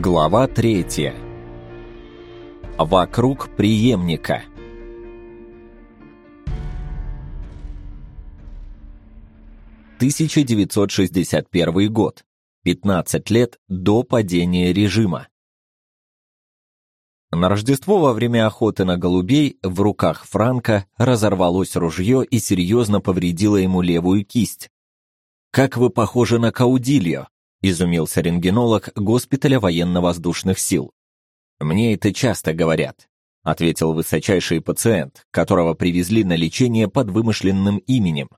Глава третья. Вокруг преемника. Тысяча девятьсот шестьдесят первый год. 15 лет до падения режима. На Рождество во время охоты на голубей в руках Франка разорвалось ружье и серьезно повредило ему левую кисть. «Как вы похожи на Каудильо», — изумился рентгенолог госпиталя военно-воздушных сил. «Мне это часто говорят», — ответил высочайший пациент, которого привезли на лечение под вымышленным именем.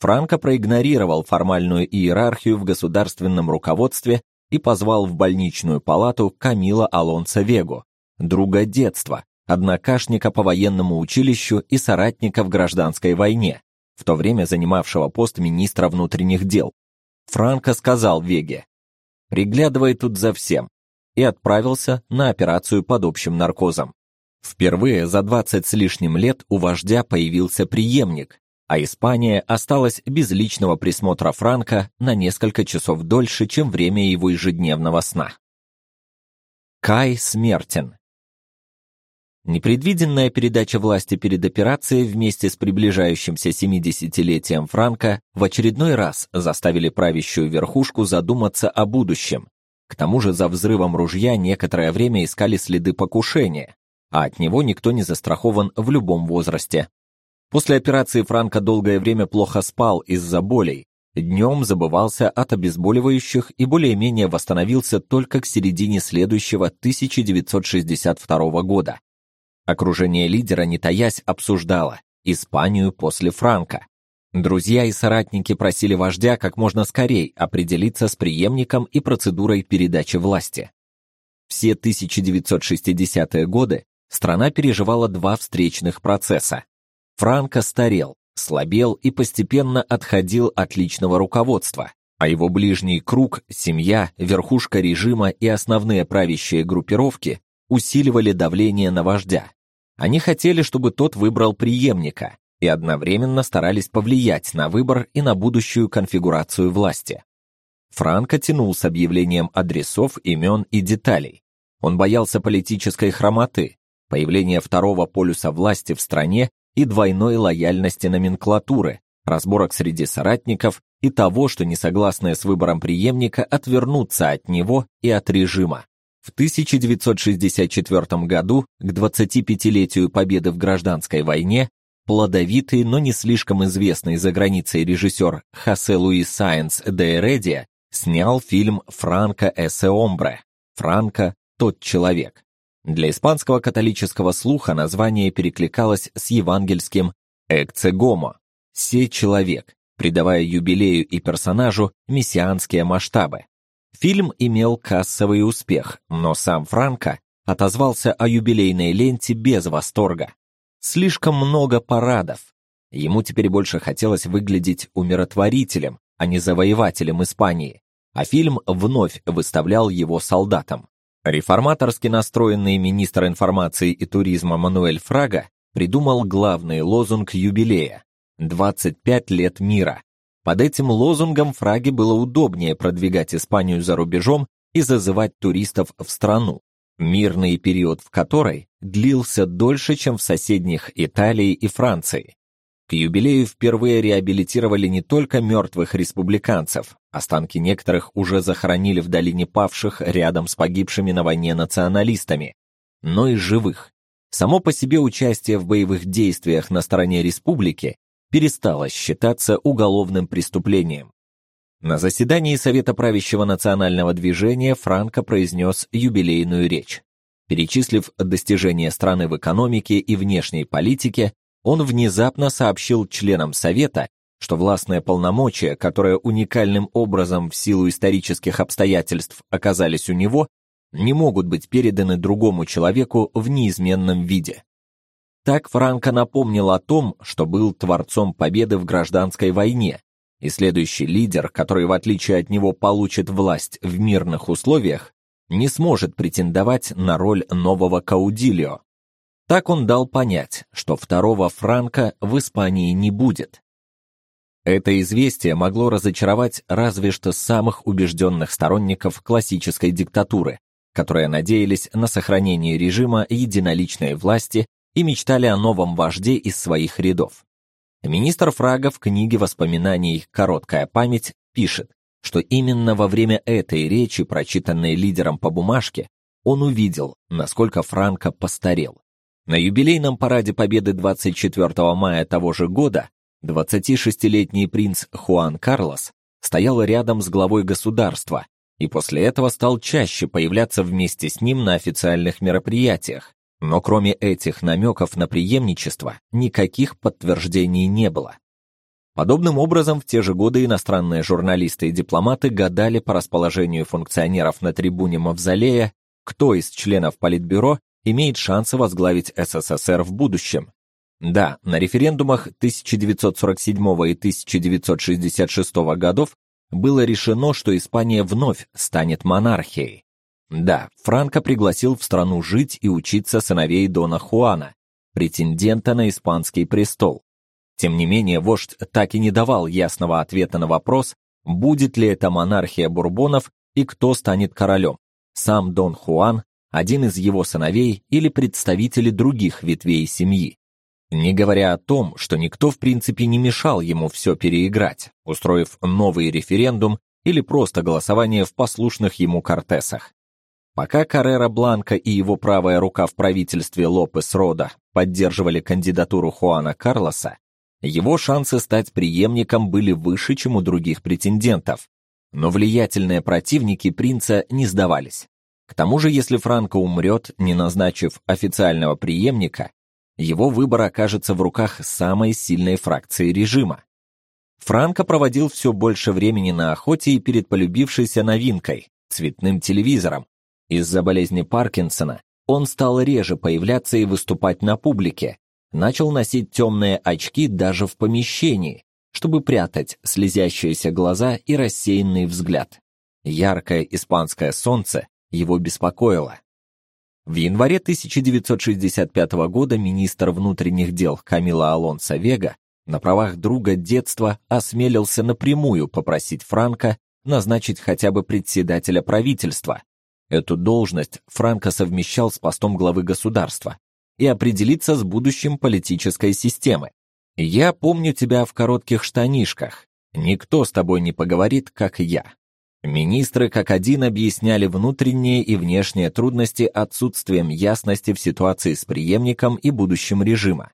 Франко проигнорировал формальную иерархию в государственном руководстве и позвал в больничную палату Камила Алонсо Вегу, друга детства, однокашника по военному училищу и соратника в гражданской войне, в то время занимавшего пост министра внутренних дел. Франко сказал Веге, «Приглядывай тут за всем», и отправился на операцию под общим наркозом. Впервые за 20 с лишним лет у вождя появился преемник, а Испания осталась без личного присмотра Франка на несколько часов дольше, чем время его ежедневного сна. Кай смертен. Непредвиденная передача власти перед операцией вместе с приближающимся 70-летием Франка в очередной раз заставили правящую верхушку задуматься о будущем. К тому же за взрывом ружья некоторое время искали следы покушения, а от него никто не застрахован в любом возрасте. После операции Франко долгое время плохо спал из-за болей, днем забывался от обезболивающих и более-менее восстановился только к середине следующего 1962 года. Окружение лидера, не таясь, обсуждало Испанию после Франка. Друзья и соратники просили вождя как можно скорее определиться с преемником и процедурой передачи власти. Все 1960-е годы страна переживала два встречных процесса. Франко старел, слабел и постепенно отходил от личного руководства, а его ближний круг, семья, верхушка режима и основные правящие группировки усиливали давление на вождя. Они хотели, чтобы тот выбрал преемника, и одновременно старались повлиять на выбор и на будущую конфигурацию власти. Франко тянул с объявлением адресов, имен и деталей. Он боялся политической хромоты, появления второго полюса власти в стране и двойной лояльности номенклатуры, разборок среди соратников и того, что несогласные с выбором преемника отвернутся от него и от режима. В 1964 году, к 25-летию победы в гражданской войне, плодовитый, но не слишком известный за границей режиссер Хосе Луис Сайенс де Эредия снял фильм «Франко эсе омбре» «Франко – тот человек». Для испанского католического слуха название перекликалось с евангельским «экце гомо» – «се человек», придавая юбилею и персонажу мессианские масштабы. Фильм имел кассовый успех, но сам Франко отозвался о юбилейной ленте без восторга. Слишком много парадов. Ему теперь больше хотелось выглядеть умиротворителем, а не завоевателем Испании, а фильм вновь выставлял его солдатом. Реформаторски настроенный министр информации и туризма Мануэль Фрага придумал главный лозунг юбилея «25 лет мира», под этим лозунгом Фраге было удобнее продвигать Испанию за рубежом и зазывать туристов в страну, мирный период в которой длился дольше, чем в соседних Италии и Франции. К юбилею впервые реабилитировали не только мертвых республиканцев, останки некоторых уже захоронили в долине павших рядом с погибшими на войне националистами, но и живых. Само по себе участие в боевых действиях на стороне республики перестало считаться уголовным преступлением. На заседании Совета правящего национального движения Франко произнес юбилейную речь. Перечислив достижения страны в экономике и внешней политике, он внезапно сообщил членам Совета, что властные полномочия, которые уникальным образом в силу исторических обстоятельств оказались у него, не могут быть переданы другому человеку в неизменном виде. Так Франко напомнил о том, что был творцом победы в гражданской войне, и следующий лидер, который в отличие от него получит власть в мирных условиях, не сможет претендовать на роль нового Каудильо. Так он дал понять, что второго Франка в Испании не будет. Это известие могло разочаровать разве что самых убежденных сторонников классической диктатуры, которые надеялись на сохранение режима единоличной власти и мечтали о новом вожде из своих рядов. Министр Фрага в книге воспоминаний «Короткая память» пишет, что именно во время этой речи, прочитанной лидером по бумажке, он увидел, насколько Франко постарел. На юбилейном параде Победы 24 мая того же года 26-летний принц Хуан Карлос стоял рядом с главой государства и после этого стал чаще появляться вместе с ним на официальных мероприятиях. Но кроме этих намеков на преемничество, никаких подтверждений не было. Подобным образом, в те же годы иностранные журналисты и дипломаты гадали по расположению функционеров на трибуне Мавзолея, кто из членов Политбюро имеет шансы возглавить СССР в будущем. Да, на референдумах 1947 и 1966 годов было решено, что Испания вновь станет монархией. Да, Франко пригласил в страну жить и учиться сыновей Дона Хуана, претендента на испанский престол. Тем не менее, вождь так и не давал ясного ответа на вопрос, будет ли это монархия бурбонов и кто станет королем, сам Дон Хуан, один из его сыновей или представители других ветвей семьи. Не говоря о том, что никто в принципе не мешал ему все переиграть, устроив новый референдум или просто голосование в послушных ему кортесах. Пока Каррера Бланка и его правая рука в правительстве Лопес Рода поддерживали кандидатуру Хуана Карлоса, его шансы стать преемником были выше, чем у других претендентов. Но влиятельные противники принца не сдавались. К тому же, если Франко умрет, не назначив официального преемника, его выбор окажется в руках самой сильной фракции режима. Франко проводил все больше времени на охоте и перед полюбившейся новинкой – цветным телевизором. Из-за болезни Паркинсона он стал реже появляться и выступать на публике, начал носить темные очки даже в помещении, чтобы прятать слезящиеся глаза и рассеянный взгляд. Яркое испанское солнце его беспокоило. В январе 1965 года министр внутренних дел Камила Алонсо Вега на правах друга детства осмелился напрямую попросить Франка назначить хотя бы председателя правительства. Эту должность Франко совмещал с постом главы государства и определиться с будущим политической системы. Я помню тебя в коротких штанишках. Никто с тобой не поговорит, как я. Министры как один объясняли внутренние и внешние трудности отсутствием ясности в ситуации с преемником и будущим режима.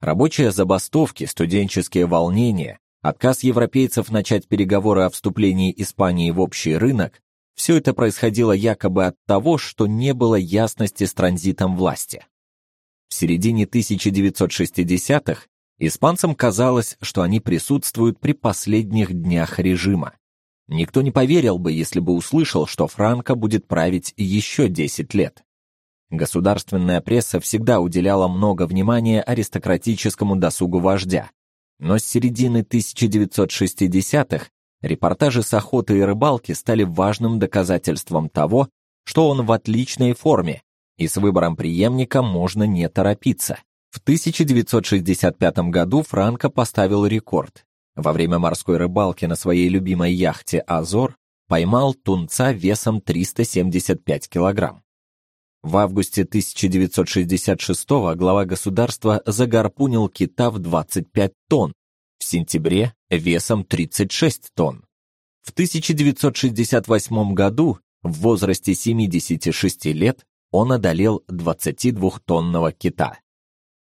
Рабочие забастовки, студенческие волнения, отказ европейцев начать переговоры о вступлении Испании в общий рынок – все это происходило якобы от того, что не было ясности с транзитом власти. В середине 1960-х испанцам казалось, что они присутствуют при последних днях режима. Никто не поверил бы, если бы услышал, что Франко будет править еще 10 лет. Государственная пресса всегда уделяла много внимания аристократическому досугу вождя. Но с середины 1960-х репортажи с охоты и рыбалки стали важным доказательством того, что он в отличной форме, и с выбором преемника можно не торопиться. В 1965 году Франко поставил рекорд во время морской рыбалки на своей любимой яхте «Азор» поймал тунца весом 375 килограмм. В августе 1966 глава государства загарпунил кита в 25 тонн, в сентябре весом 36 тонн. В 1968 году, в возрасте 76 лет, он одолел 22-тонного кита.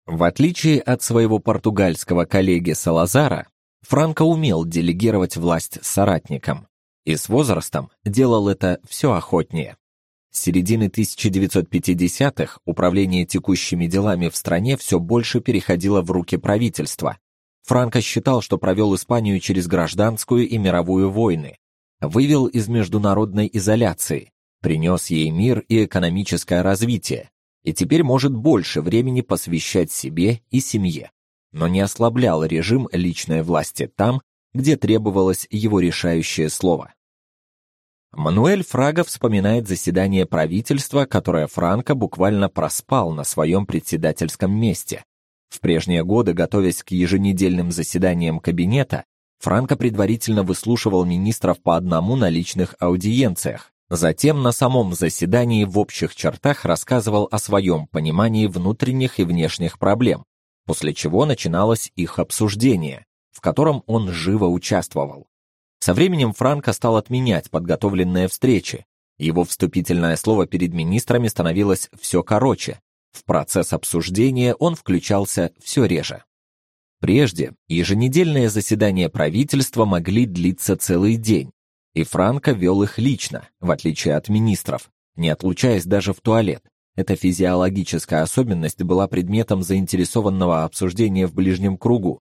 В отличие от своего португальского коллеги Салазара, Франко умел делегировать власть соратникам и с возрастом делал это все охотнее. С середины 1950-х управление текущими делами в стране все больше переходило в руки правительства. Франко считал, что провел Испанию через гражданскую и мировую войны, вывел из международной изоляции, принес ей мир и экономическое развитие, и теперь может больше времени посвящать себе и семье но не ослаблял режим личной власти там, где требовалось его решающее слово. Мануэль Фрага вспоминает заседание правительства, которое Франко буквально проспал на своем председательском месте. В прежние годы, готовясь к еженедельным заседаниям кабинета, Франко предварительно выслушивал министров по одному на личных аудиенциях, Затем на самом заседании в общих чертах рассказывал о своем понимании внутренних и внешних проблем, после чего начиналось их обсуждение, в котором он живо участвовал. Со временем Франко стал отменять подготовленные встречи. Его вступительное слово перед министрами становилось все короче. В процесс обсуждения он включался все реже. Прежде еженедельные заседания правительства могли длиться целый день, и Франко вел их лично, в отличие от министров, не отлучаясь даже в туалет. Эта физиологическая особенность была предметом заинтересованного обсуждения в ближнем кругу.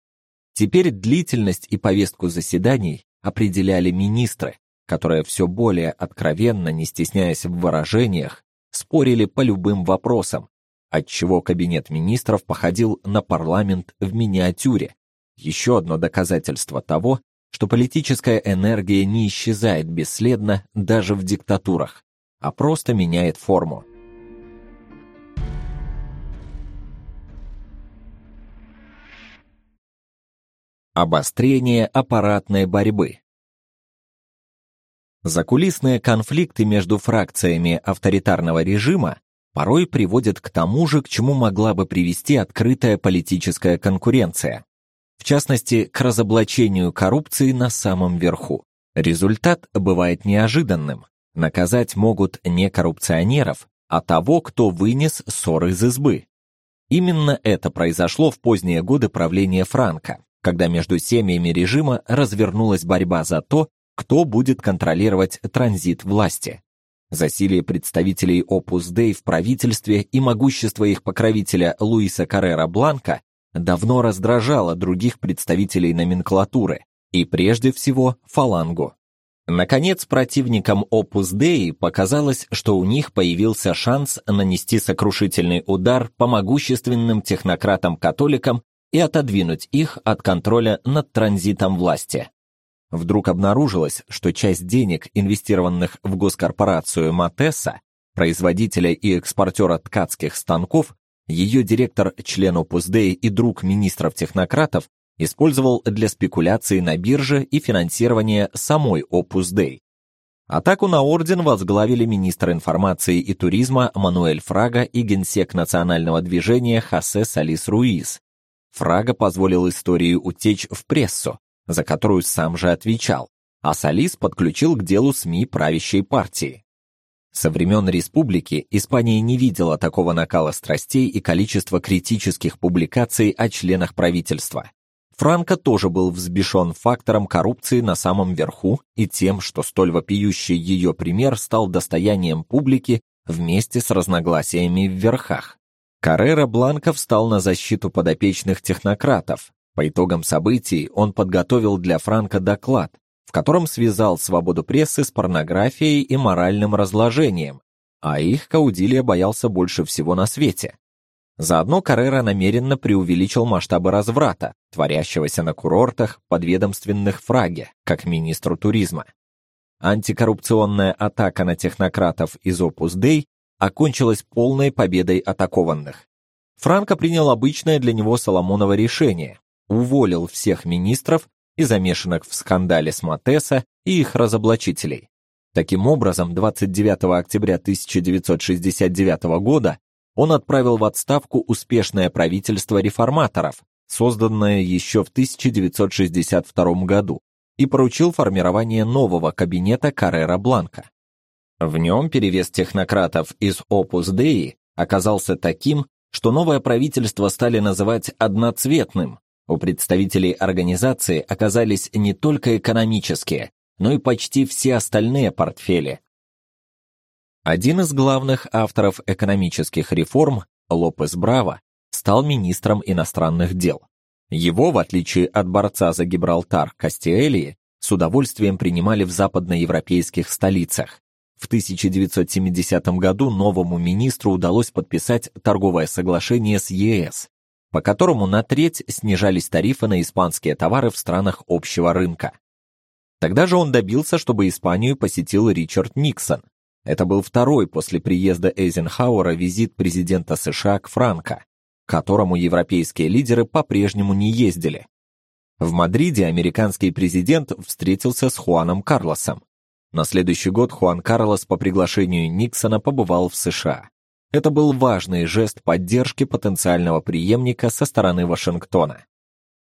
Теперь длительность и повестку заседаний определяли министры, которые все более откровенно, не стесняясь в выражениях, спорили по любым вопросам, отчего кабинет министров походил на парламент в миниатюре. Еще одно доказательство того, что политическая энергия не исчезает бесследно даже в диктатурах, а просто меняет форму. Обострение аппаратной борьбы. Закулисные конфликты между фракциями авторитарного режима порой приводят к тому же, к чему могла бы привести открытая политическая конкуренция. В частности, к разоблачению коррупции на самом верху. Результат бывает неожиданным. Наказать могут не коррупционеров, а того, кто вынес ссор из избы. Именно это произошло в поздние годы правления Франка когда между семьями режима развернулась борьба за то, кто будет контролировать транзит власти. Засилие представителей Opus Dei в правительстве и могущество их покровителя Луиса Каррера Бланка давно раздражало других представителей номенклатуры, и прежде всего фалангу. Наконец, противникам Opus Dei показалось, что у них появился шанс нанести сокрушительный удар по могущественным технократам-католикам и отодвинуть их от контроля над транзитом власти. Вдруг обнаружилось, что часть денег, инвестированных в госкорпорацию Матесса, производителя и экспортера ткацких станков, ее директор, член Dei и друг министров-технократов использовал для спекуляции на бирже и финансирования самой Dei. Атаку на орден возглавили министр информации и туризма Мануэль Фрага и генсек национального движения Хосе Салис Руис, Фрага позволил истории утечь в прессу, за которую сам же отвечал, а Салис подключил к делу СМИ правящей партии. Со времен республики Испания не видела такого накала страстей и количества критических публикаций о членах правительства. Франко тоже был взбешен фактором коррупции на самом верху и тем, что столь вопиющий ее пример стал достоянием публики вместе с разногласиями в верхах. Каррера Бланко встал на защиту подопечных технократов. По итогам событий он подготовил для Франка доклад, в котором связал свободу прессы с порнографией и моральным разложением, а их Каудилия боялся больше всего на свете. Заодно Каррера намеренно преувеличил масштабы разврата, творящегося на курортах, подведомственных Фраге, как министру туризма. Антикоррупционная атака на технократов из Opus Dei окончилась полной победой атакованных. Франко принял обычное для него Соломоново решение, уволил всех министров и замешанных в скандале с Матеса и их разоблачителей. Таким образом, 29 октября 1969 года он отправил в отставку успешное правительство реформаторов, созданное еще в 1962 году, и поручил формирование нового кабинета Каррера Бланка. В нем перевес технократов из Opus Dei оказался таким, что новое правительство стали называть одноцветным. У представителей организации оказались не только экономические, но и почти все остальные портфели. Один из главных авторов экономических реформ, Лопес Браво, стал министром иностранных дел. Его, в отличие от борца за Гибралтар Кастиэлии, с удовольствием принимали в западноевропейских столицах. В 1970 году новому министру удалось подписать торговое соглашение с ЕС, по которому на треть снижались тарифы на испанские товары в странах общего рынка. Тогда же он добился, чтобы Испанию посетил Ричард Никсон. Это был второй после приезда Эйзенхауэра визит президента США к Франко, к которому европейские лидеры по-прежнему не ездили. В Мадриде американский президент встретился с Хуаном Карлосом. На следующий год Хуан Карлос по приглашению Никсона побывал в США. Это был важный жест поддержки потенциального преемника со стороны Вашингтона.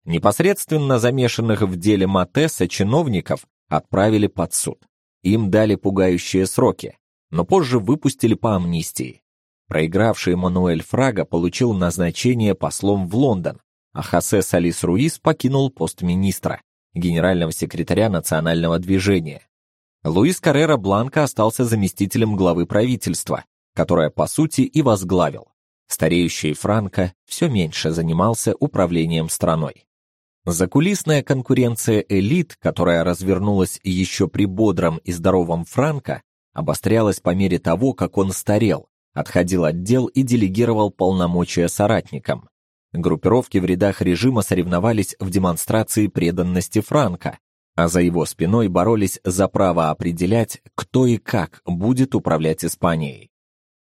Непосредственно замешанных в деле Матесса чиновников отправили под суд. Им дали пугающие сроки, но позже выпустили по амнистии. Проигравший Мануэль Фрага получил назначение послом в Лондон, а Хосе Салис Руис покинул пост министра, генерального секретаря национального движения. Луис Каррера Бланко остался заместителем главы правительства, которое по сути и возглавил. Стареющий Франко все меньше занимался управлением страной. Закулисная конкуренция элит, которая развернулась еще при бодром и здоровом Франко, обострялась по мере того, как он старел, отходил от дел и делегировал полномочия соратникам. Группировки в рядах режима соревновались в демонстрации преданности Франко, а за его спиной боролись за право определять, кто и как будет управлять Испанией.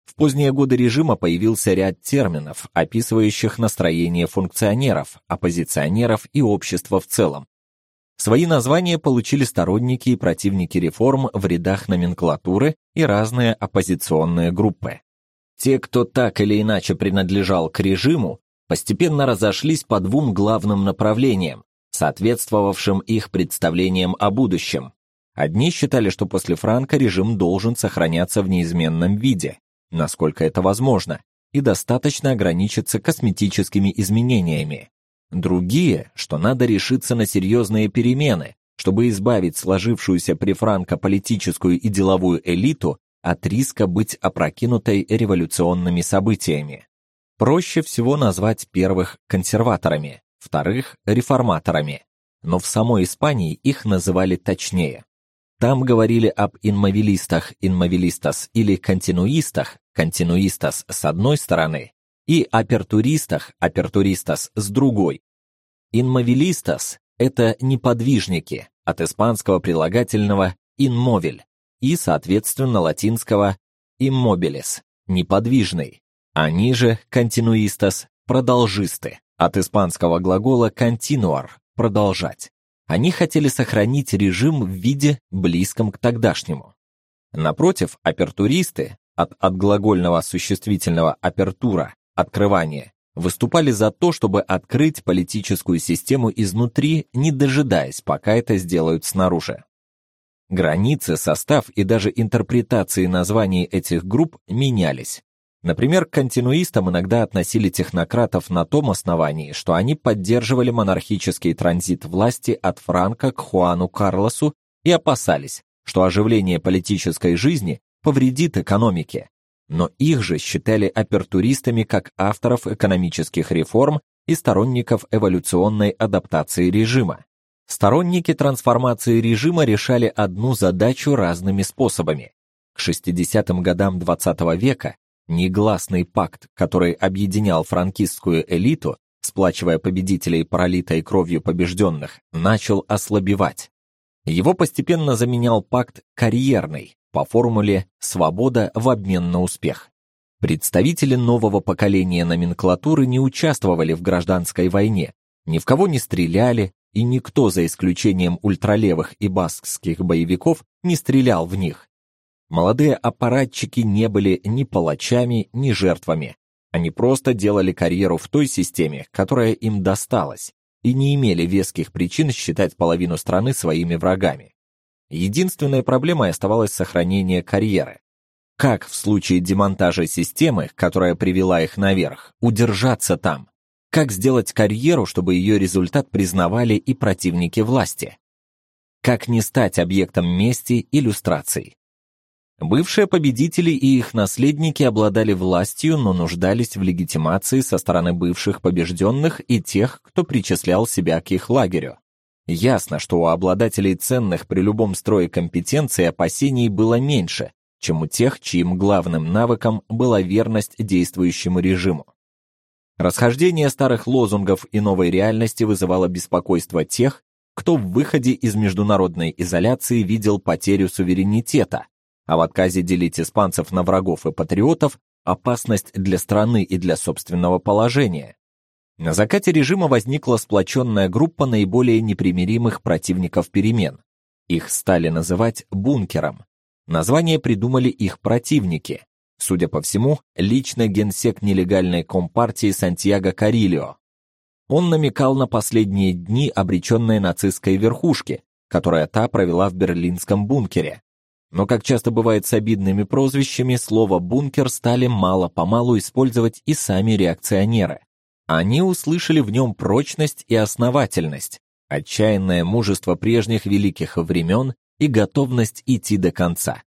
В поздние годы режима появился ряд терминов, описывающих настроение функционеров, оппозиционеров и общества в целом. Свои названия получили сторонники и противники реформ в рядах номенклатуры и разные оппозиционные группы. Те, кто так или иначе принадлежал к режиму, постепенно разошлись по двум главным направлениям, соответствовавшим их представлениям о будущем. Одни считали, что после Франка режим должен сохраняться в неизменном виде, насколько это возможно, и достаточно ограничиться косметическими изменениями. Другие, что надо решиться на серьезные перемены, чтобы избавить сложившуюся при Франко политическую и деловую элиту от риска быть опрокинутой революционными событиями. Проще всего назвать первых консерваторами, вторых реформаторами, но в самой Испании их называли точнее. Там говорили об инмовилистах, инмовилистас или континуистах, континуистас с одной стороны, и апертуристах, апертуристас с другой. Инмовилистас это неподвижники, от испанского прилагательного inmóvil и, соответственно, латинского immobilis неподвижный. Они же континуистас продолжисты, от испанского глагола continuar продолжать. Они хотели сохранить режим в виде близком к тогдашнему. Напротив, апертуристы от отглагольного существительного апертура открывание выступали за то, чтобы открыть политическую систему изнутри, не дожидаясь, пока это сделают снаружи. Границы, состав и даже интерпретации названий этих групп менялись. Например, к континуистам иногда относили технократов на том основании, что они поддерживали монархический транзит власти от Франка к Хуану Карлосу и опасались, что оживление политической жизни повредит экономике. Но их же считали апертуристами как авторов экономических реформ и сторонников эволюционной адаптации режима. Сторонники трансформации режима решали одну задачу разными способами. К 60-м годам XX века Негласный пакт, который объединял франкистскую элиту, сплачивая победителей пролитой кровью побежденных, начал ослабевать. Его постепенно заменял пакт карьерный по формуле «свобода в обмен на успех». Представители нового поколения номенклатуры не участвовали в гражданской войне, ни в кого не стреляли, и никто, за исключением ультралевых и баскских боевиков, не стрелял в них. Молодые аппаратчики не были ни палачами, ни жертвами. Они просто делали карьеру в той системе, которая им досталась, и не имели веских причин считать половину страны своими врагами. Единственной проблемой оставалось сохранение карьеры. Как в случае демонтажа системы, которая привела их наверх, удержаться там? Как сделать карьеру, чтобы ее результат признавали и противники власти? Как не стать объектом мести иллюстраций? Бывшие победители и их наследники обладали властью, но нуждались в легитимации со стороны бывших побежденных и тех, кто причислял себя к их лагерю. Ясно, что у обладателей ценных при любом строе компетенций опасений было меньше, чем у тех, чьим главным навыком была верность действующему режиму. Расхождение старых лозунгов и новой реальности вызывало беспокойство тех, кто в выходе из международной изоляции видел потерю суверенитета, а в отказе делить испанцев на врагов и патриотов опасность для страны и для собственного положения. На закате режима возникла сплоченная группа наиболее непримиримых противников перемен. Их стали называть бункером. Название придумали их противники. Судя по всему, лично генсек нелегальной компартии Сантьяго Карильо. Он намекал на последние дни обреченной нацистской верхушки, которая та провела в берлинском бункере. Но, как часто бывает с обидными прозвищами, слово «бункер» стали мало-помалу использовать и сами реакционеры. Они услышали в нем прочность и основательность, отчаянное мужество прежних великих времен и готовность идти до конца.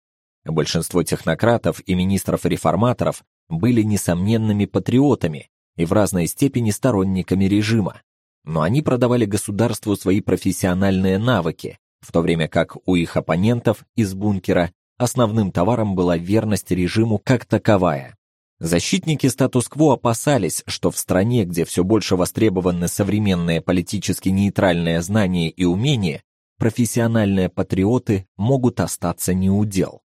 Большинство технократов и министров-реформаторов были несомненными патриотами и в разной степени сторонниками режима, но они продавали государству свои профессиональные навыки, в то время как у их оппонентов из бункера основным товаром была верность режиму как таковая. Защитники статус-кво опасались, что в стране, где все больше востребованы современные политически нейтральные знания и умения, профессиональные патриоты могут остаться неудел.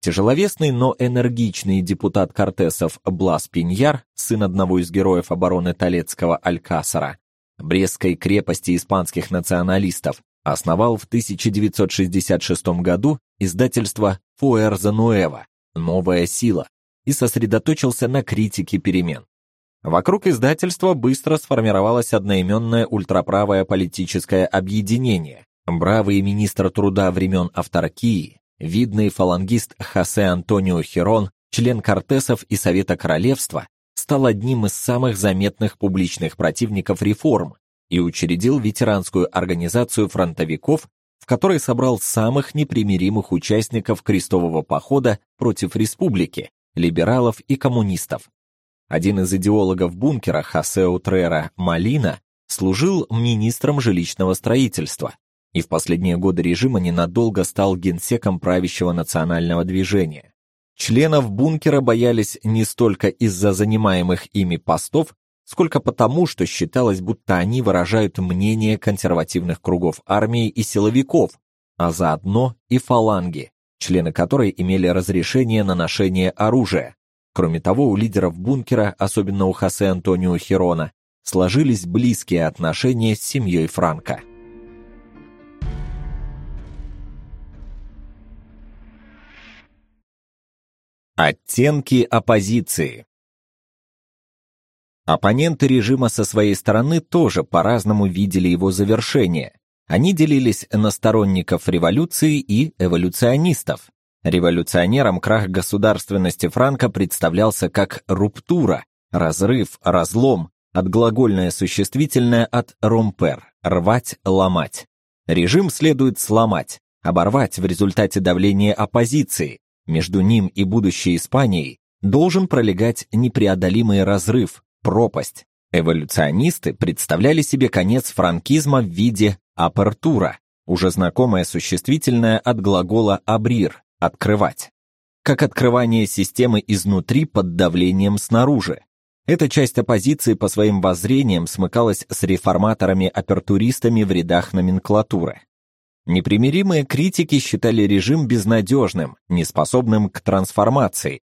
Тяжеловесный, но энергичный депутат Кортесов Блас Пиньяр, сын одного из героев обороны Толецкого Алькасара, Брестской крепости испанских националистов, основал в 1966 году издательство Фуэрза Нуэва «Новая сила» и сосредоточился на критике перемен. Вокруг издательства быстро сформировалось одноименное ультраправое политическое объединение. Бравый министр труда времен авторкии, видный фалангист Хосе Антонио Хирон, член Кортесов и Совета Королевства, стал одним из самых заметных публичных противников реформ и учредил ветеранскую организацию фронтовиков, в которой собрал самых непримиримых участников крестового похода против республики, либералов и коммунистов. Один из идеологов бункера, Хосе Утрера Малина, служил министром жилищного строительства и в последние годы режима ненадолго стал генсеком правящего национального движения. Членов бункера боялись не столько из-за занимаемых ими постов, сколько потому, что считалось, будто они выражают мнение консервативных кругов армии и силовиков, а заодно и фаланги, члены которой имели разрешение на ношение оружия. Кроме того, у лидеров бункера, особенно у Хосе Антонио Хирона, сложились близкие отношения с семьей Франко. Оттенки оппозиции Оппоненты режима со своей стороны тоже по-разному видели его завершение. Они делились на сторонников революции и эволюционистов. Революционерам крах государственности Франка представлялся как руптура, разрыв, разлом, отглагольное существительное от ромпер рвать, ломать. Режим следует сломать, оборвать в результате давления оппозиции, между ним и будущей Испанией должен пролегать непреодолимый разрыв, пропасть. Эволюционисты представляли себе конец франкизма в виде апертура, уже знакомое существительное от глагола абрир открывать, как открывание системы изнутри под давлением снаружи. Эта часть оппозиции по своим воззрениям смыкалась с реформаторами-апертуристами в рядах номенклатуры. Непримиримые критики считали режим безнадежным, неспособным к трансформации.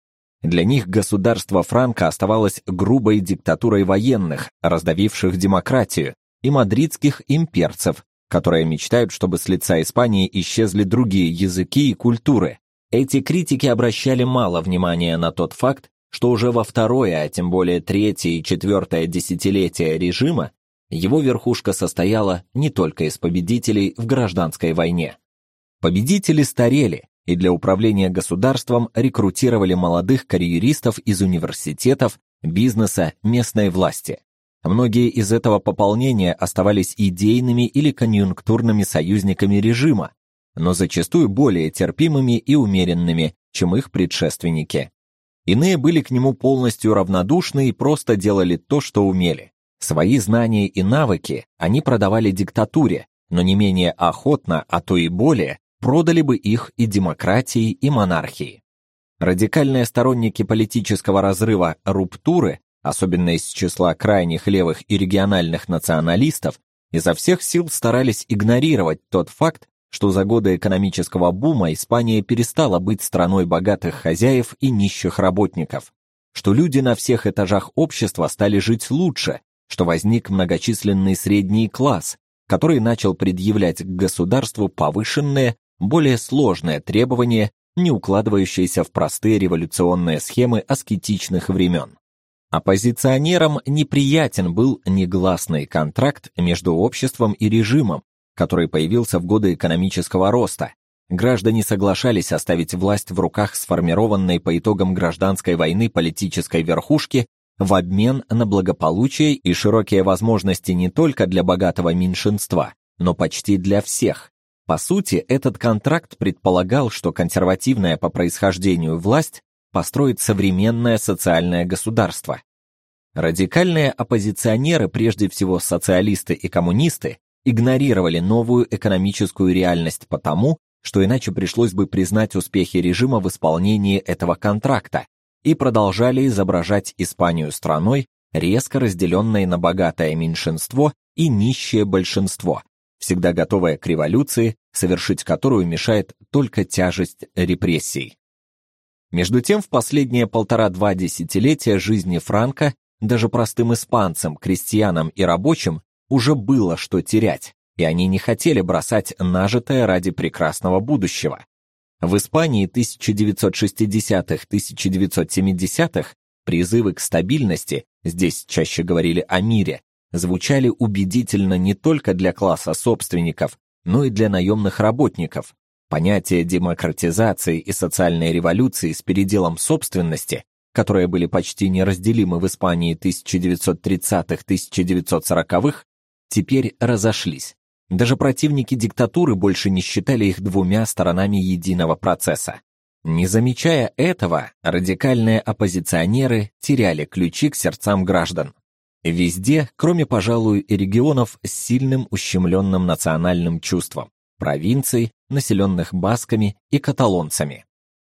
Для них государство Франко оставалось грубой диктатурой военных, раздавивших демократию, и мадридских имперцев, которые мечтают, чтобы с лица Испании исчезли другие языки и культуры. Эти критики обращали мало внимания на тот факт, что уже во второе, а тем более третье и четвертое десятилетие режима его верхушка состояла не только из победителей в гражданской войне. Победители старели и для управления государством рекрутировали молодых карьеристов из университетов, бизнеса, местной власти. Многие из этого пополнения оставались идейными или конъюнктурными союзниками режима, но зачастую более терпимыми и умеренными, чем их предшественники. Иные были к нему полностью равнодушны и просто делали то, что умели. Свои знания и навыки они продавали диктатуре, но не менее охотно, а то и более, продали бы их и демократии, и монархии. Радикальные сторонники политического разрыва руптуры, особенно из числа крайних левых и региональных националистов, изо всех сил старались игнорировать тот факт, что за годы экономического бума Испания перестала быть страной богатых хозяев и нищих работников, что люди на всех этажах общества стали жить лучше, что возник многочисленный средний класс, который начал предъявлять к государству повышенные, более сложные требования, не укладывающиеся в простые революционные схемы аскетичных времен. Оппозиционерам неприятен был негласный контракт между обществом и режимом, который появился в годы экономического роста. Граждане соглашались оставить власть в руках сформированной по итогам гражданской войны политической верхушки в обмен на благополучие и широкие возможности не только для богатого меньшинства, но почти для всех. По сути, этот контракт предполагал, что консервативная по происхождению власть построит современное социальное государство. Радикальные оппозиционеры, прежде всего социалисты и коммунисты, игнорировали новую экономическую реальность потому, что иначе пришлось бы признать успехи режима в исполнении этого контракта и продолжали изображать Испанию страной, резко разделенной на богатое меньшинство и нищее большинство, всегда готовое к революции, совершить которую мешает только тяжесть репрессий. Между тем, в последние полтора-два десятилетия жизни Франка даже простым испанцам, крестьянам и рабочим уже было что терять, и они не хотели бросать нажитое ради прекрасного будущего. В Испании 1960-1970-х призывы к стабильности, здесь чаще говорили о мире, звучали убедительно не только для класса собственников, но и для наемных работников. Понятия демократизации и социальной революции с переделом собственности, которые были почти неразделимы в Испании 1930-1940-х, теперь разошлись. Даже противники диктатуры больше не считали их двумя сторонами единого процесса. Не замечая этого, радикальные оппозиционеры теряли ключи к сердцам граждан. Везде, кроме, пожалуй, и регионов с сильным ущемленным национальным чувством, провинций, населенных басками и каталонцами.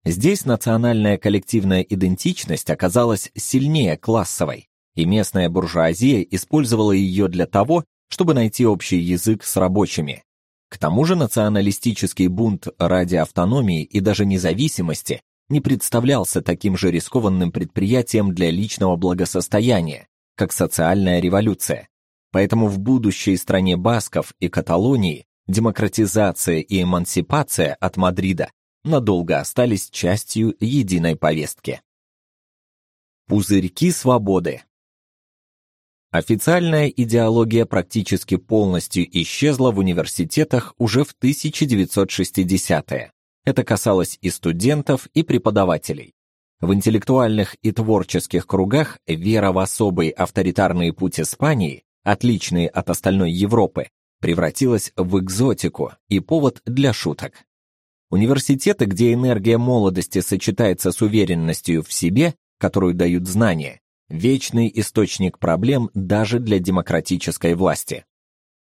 Здесь национальная коллективная идентичность оказалась сильнее классовой, и местная буржуазия использовала ее для того, чтобы найти общий язык с рабочими. К тому же националистический бунт ради автономии и даже независимости не представлялся таким же рискованным предприятием для личного благосостояния, как социальная революция. Поэтому в будущей стране басков и Каталонии демократизация и эмансипация от Мадрида надолго остались частью единой повестки. Пузырьки свободы. Официальная идеология практически полностью исчезла в университетах уже в 1960-е. Это касалось и студентов, и преподавателей. В интеллектуальных и творческих кругах вера в особый авторитарный путь Испании, отличный от остальной Европы, превратилась в экзотику и повод для шуток. Университеты, где энергия молодости сочетается с уверенностью в себе, которую дают знания, вечный источник проблем даже для демократической власти.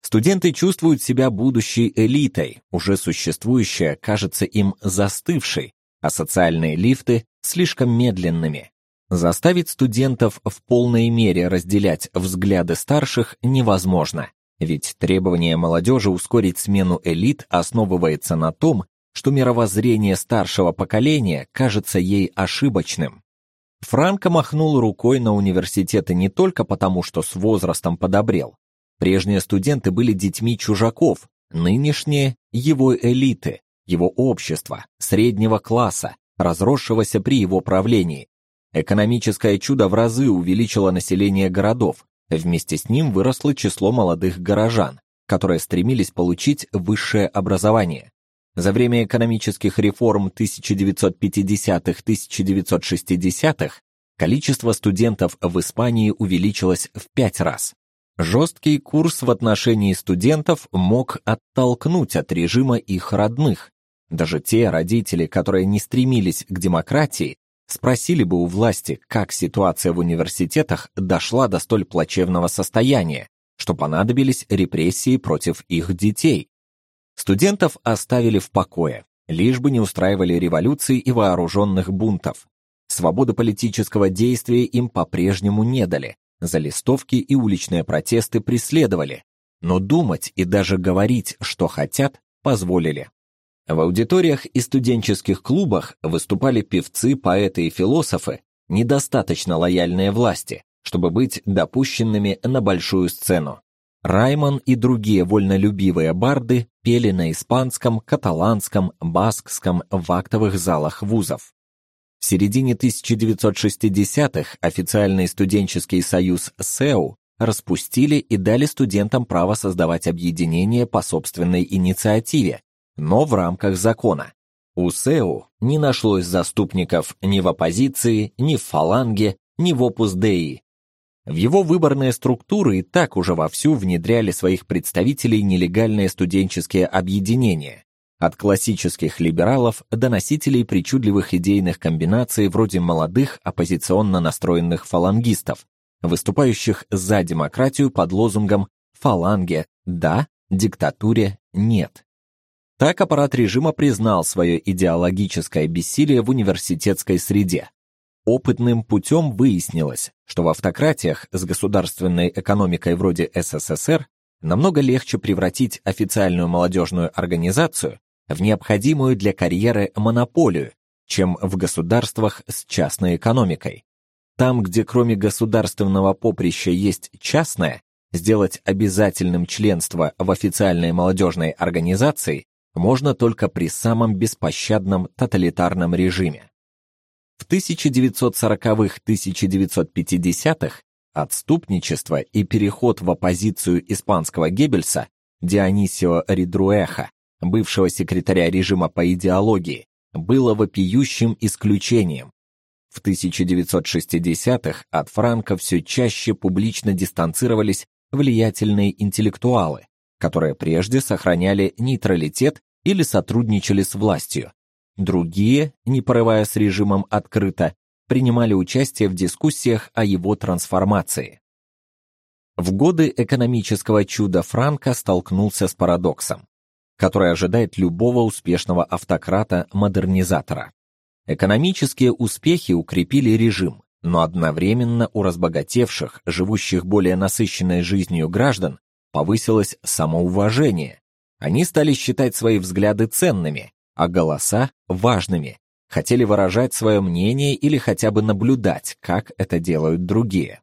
Студенты чувствуют себя будущей элитой, уже существующая кажется им застывшей, а социальные лифты слишком медленными. Заставить студентов в полной мере разделять взгляды старших невозможно, ведь требование молодежи ускорить смену элит основывается на том, что мировоззрение старшего поколения кажется ей ошибочным. Франко махнул рукой на университеты не только потому, что с возрастом подобрел. Прежние студенты были детьми чужаков, нынешние — его элиты, его общества, среднего класса, разросшегося при его правлении. Экономическое чудо в разы увеличило население городов, вместе с ним выросло число молодых горожан, которые стремились получить высшее образование. За время экономических реформ 1950-1960-х количество студентов в Испании увеличилось в пять раз. Жесткий курс в отношении студентов мог оттолкнуть от режима их родных. Даже те родители, которые не стремились к демократии, спросили бы у власти, как ситуация в университетах дошла до столь плачевного состояния, что понадобились репрессии против их детей. Студентов оставили в покое, лишь бы не устраивали революций и вооруженных бунтов. Свободы политического действия им по-прежнему не дали, залистовки и уличные протесты преследовали, но думать и даже говорить, что хотят, позволили. В аудиториях и студенческих клубах выступали певцы, поэты и философы, недостаточно лояльные власти, чтобы быть допущенными на большую сцену. Раймон и другие вольнолюбивые барды пели на испанском, каталанском, баскском в актовых залах вузов. В середине 1960-х официальный студенческий союз СЭУ распустили и дали студентам право создавать объединения по собственной инициативе, но в рамках закона. У СЭУ не нашлось заступников ни в оппозиции, ни в фаланге, ни в опус Деи, в его выборные структуры и так уже вовсю внедряли своих представителей нелегальные студенческие объединения, от классических либералов до носителей причудливых идейных комбинаций вроде молодых оппозиционно настроенных фалангистов, выступающих за демократию под лозунгом «фаланге да, диктатуре нет». Так аппарат режима признал свое идеологическое бессилие в университетской среде, Опытным путем выяснилось, что в автократиях с государственной экономикой вроде СССР намного легче превратить официальную молодежную организацию в необходимую для карьеры монополию, чем в государствах с частной экономикой. Там, где кроме государственного поприща есть частное, сделать обязательным членство в официальной молодежной организации можно только при самом беспощадном тоталитарном режиме. В 1940-1950-х отступничество и переход в оппозицию испанского Геббельса Дионисио Ридруэха, бывшего секретаря режима по идеологии, было вопиющим исключением. В 1960-х от Франко все чаще публично дистанцировались влиятельные интеллектуалы, которые прежде сохраняли нейтралитет или сотрудничали с властью, Другие, не порывая с режимом открыто, принимали участие в дискуссиях о его трансформации. В годы экономического чуда Франка столкнулся с парадоксом, который ожидает любого успешного автократа-модернизатора. Экономические успехи укрепили режим, но одновременно у разбогатевших, живущих более насыщенной жизнью граждан, повысилось самоуважение. Они стали считать свои взгляды ценными а голоса важными, хотели выражать свое мнение или хотя бы наблюдать, как это делают другие.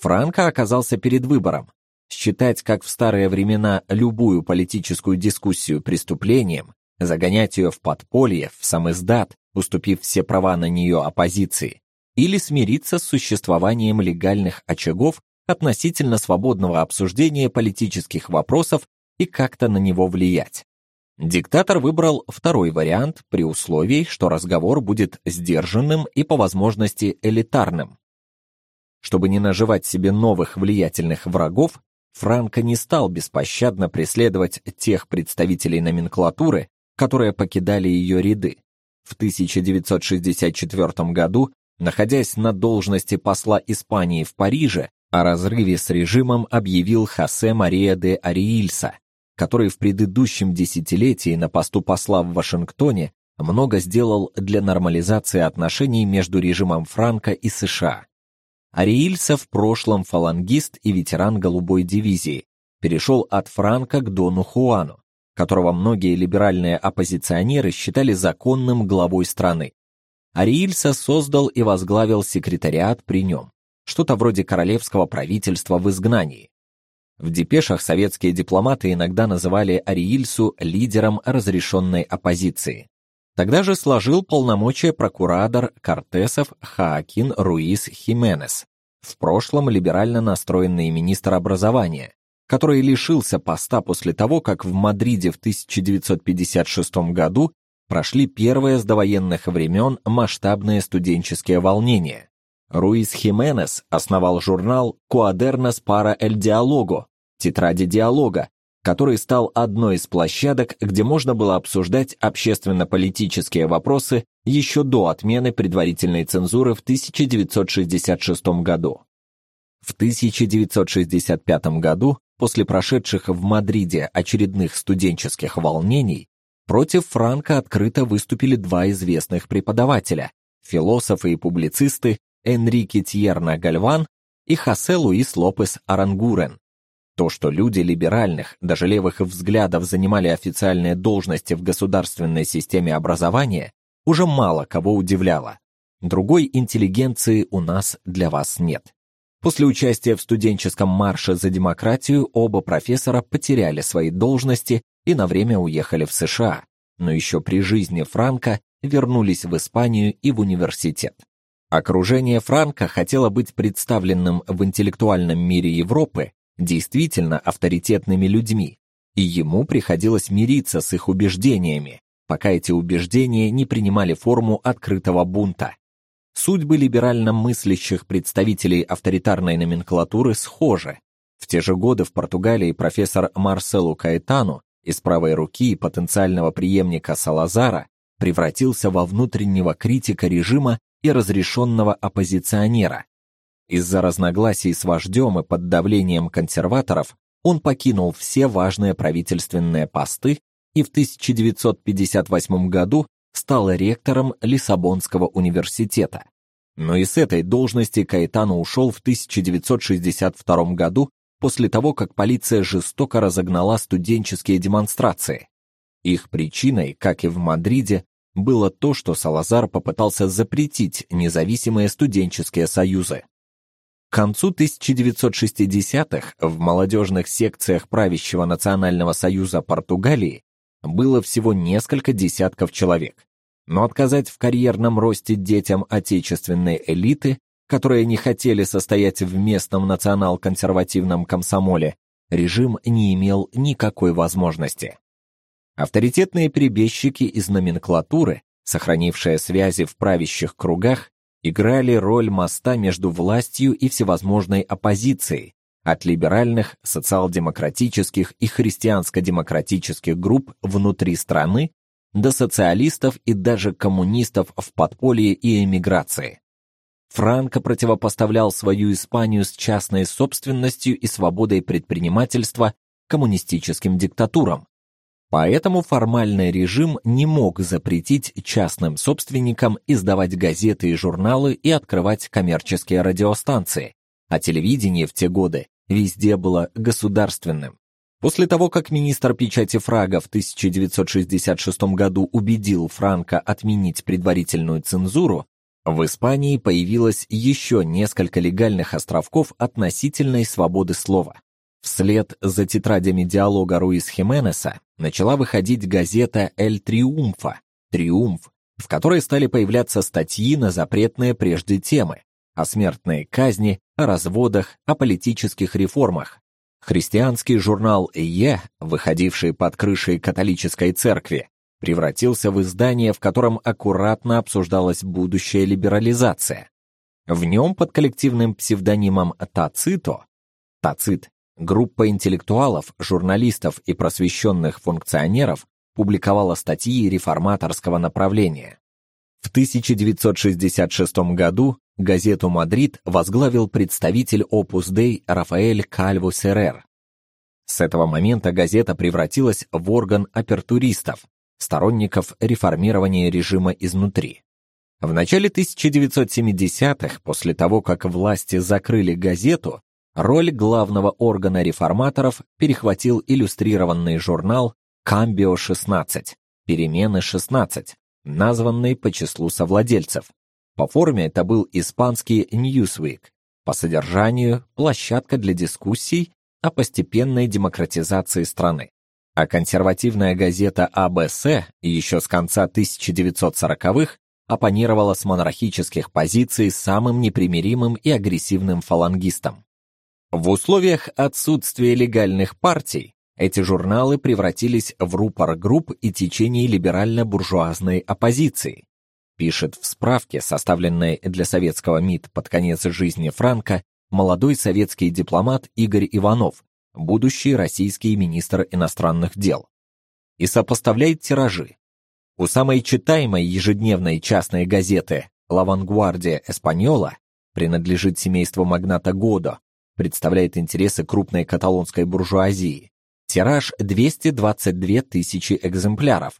Франко оказался перед выбором: считать, как в старые времена, любую политическую дискуссию преступлением, загонять ее в подполье, в самиздат, уступив все права на нее оппозиции, или смириться с существованием легальных очагов относительно свободного обсуждения политических вопросов и как-то на него влиять. Диктатор выбрал второй вариант при условии, что разговор будет сдержанным и по возможности элитарным. Чтобы не наживать себе новых влиятельных врагов, Франко не стал беспощадно преследовать тех представителей номенклатуры, которые покидали ее ряды. В 1964 году, находясь на должности посла Испании в Париже, о разрыве с режимом объявил Хосе Мария де Ариильса, который в предыдущем десятилетии на посту посла в Вашингтоне много сделал для нормализации отношений между режимом Франка и США. Ариильса в прошлом фалангист и ветеран голубой дивизии, перешел от Франка к Дону Хуану, которого многие либеральные оппозиционеры считали законным главой страны. Ариильса создал и возглавил секретариат при нем, что-то вроде королевского правительства в изгнании, в депешах советские дипломаты иногда называли Ариильсу лидером разрешенной оппозиции. Тогда же сложил полномочия прокуратор Кортесов Хаакин Руис Хименес, в прошлом либерально настроенный министр образования, который лишился поста после того, как в Мадриде в 1956 году прошли первые с довоенных времен масштабные студенческие волнения. Руис Хименес основал журнал Cuadernos para el Diálogo, тетради диалога, который стал одной из площадок, где можно было обсуждать общественно-политические вопросы еще до отмены предварительной цензуры в 1966 году. В 1965 году, после прошедших в Мадриде очередных студенческих волнений, против Франка открыто выступили два известных преподавателя: философы и публицисты Энрике Тьерна Гальван и Хосе Луис Лопес Арангурен. То, что люди либеральных, даже левых взглядов занимали официальные должности в государственной системе образования, уже мало кого удивляло. Другой интеллигенции у нас для вас нет. После участия в студенческом марше за демократию оба профессора потеряли свои должности и на время уехали в США, но еще при жизни Франка вернулись в Испанию и в университет. Окружение Франка хотело быть представленным в интеллектуальном мире Европы действительно авторитетными людьми, и ему приходилось мириться с их убеждениями, пока эти убеждения не принимали форму открытого бунта. Судьбы либерально мыслящих представителей авторитарной номенклатуры схожи. В те же годы в Португалии профессор Марселу Каэтану из правой руки потенциального преемника Салазара превратился во внутреннего критика режима и разрешенного оппозиционера. Из-за разногласий с вождем и под давлением консерваторов он покинул все важные правительственные посты и в 1958 году стал ректором Лиссабонского университета. Но и с этой должности Каэтано ушел в 1962 году после того, как полиция жестоко разогнала студенческие демонстрации. Их причиной, как и в Мадриде, было то, что Салазар попытался запретить независимые студенческие союзы. К концу 1960-х в молодежных секциях правящего Национального союза Португалии было всего несколько десятков человек. Но отказать в карьерном росте детям отечественной элиты, которые не хотели состоять в местном национал-консервативном комсомоле, режим не имел никакой возможности. Авторитетные перебежчики из номенклатуры, сохранившие связи в правящих кругах, играли роль моста между властью и всевозможной оппозицией, от либеральных, социал-демократических и христианско-демократических групп внутри страны до социалистов и даже коммунистов в подполье и эмиграции. Франко противопоставлял свою Испанию с частной собственностью и свободой предпринимательства коммунистическим диктатурам. Поэтому формальный режим не мог запретить частным собственникам издавать газеты и журналы и открывать коммерческие радиостанции, а телевидение в те годы везде было государственным. После того, как министр печати Фрага в 1966 году убедил Франко отменить предварительную цензуру, в Испании появилось еще несколько легальных островков относительной свободы слова. Вслед за тетрадями диалога Руис Хименеса начала выходить газета «Эль Триумфа» «Триумф», в которой стали появляться статьи на запретные прежде темы о смертной казни, о разводах, о политических реформах. Христианский журнал «Е», выходивший под крышей католической церкви, превратился в издание, в котором аккуратно обсуждалась будущая либерализация. В нем под коллективным псевдонимом Тацито, Тацит, группа интеллектуалов, журналистов и просвещенных функционеров публиковала статьи реформаторского направления. В 1966 году газету «Мадрид» возглавил представитель Opus Dei Рафаэль Кальво Серрер. С этого момента газета превратилась в орган апертуристов, сторонников реформирования режима изнутри. В начале 1970-х, после того, как власти закрыли газету, роль главного органа реформаторов перехватил иллюстрированный журнал «Камбио 16», «Перемены 16», названный по числу совладельцев. По форме это был испанский Newsweek, по содержанию площадка для дискуссий о постепенной демократизации страны. А консервативная газета АБС еще с конца 1940-х оппонировала с монархических позиций самым непримиримым и агрессивным фалангистам. В условиях отсутствия легальных партий эти журналы превратились в рупор групп и течений либерально-буржуазной оппозиции. Пишет в справке, составленной для советского МИД под конец жизни Франка, молодой советский дипломат Игорь Иванов, будущий российский министр иностранных дел. И сопоставляет тиражи. У самой читаемой ежедневной частной газеты «La Vanguardia Española» принадлежит семейству магната Годо, представляет интересы крупной каталонской буржуазии. Тираж 222 тысячи экземпляров.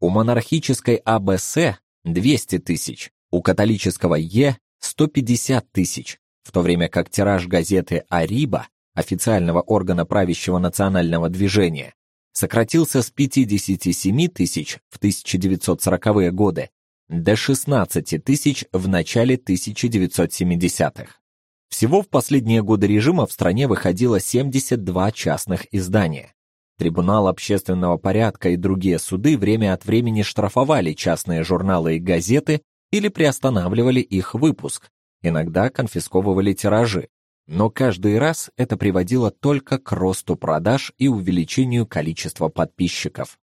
У монархической АБС 200 тысяч, у католического Е 150 тысяч, в то время как тираж газеты Ариба, официального органа правящего национального движения, сократился с 57 тысяч в 1940-е годы до 16 тысяч в начале 1970-х. Всего в последние годы режима в стране выходило 72 частных издания. Трибунал общественного порядка и другие суды время от времени штрафовали частные журналы и газеты или приостанавливали их выпуск, иногда конфисковывали тиражи. Но каждый раз это приводило только к росту продаж и увеличению количества подписчиков.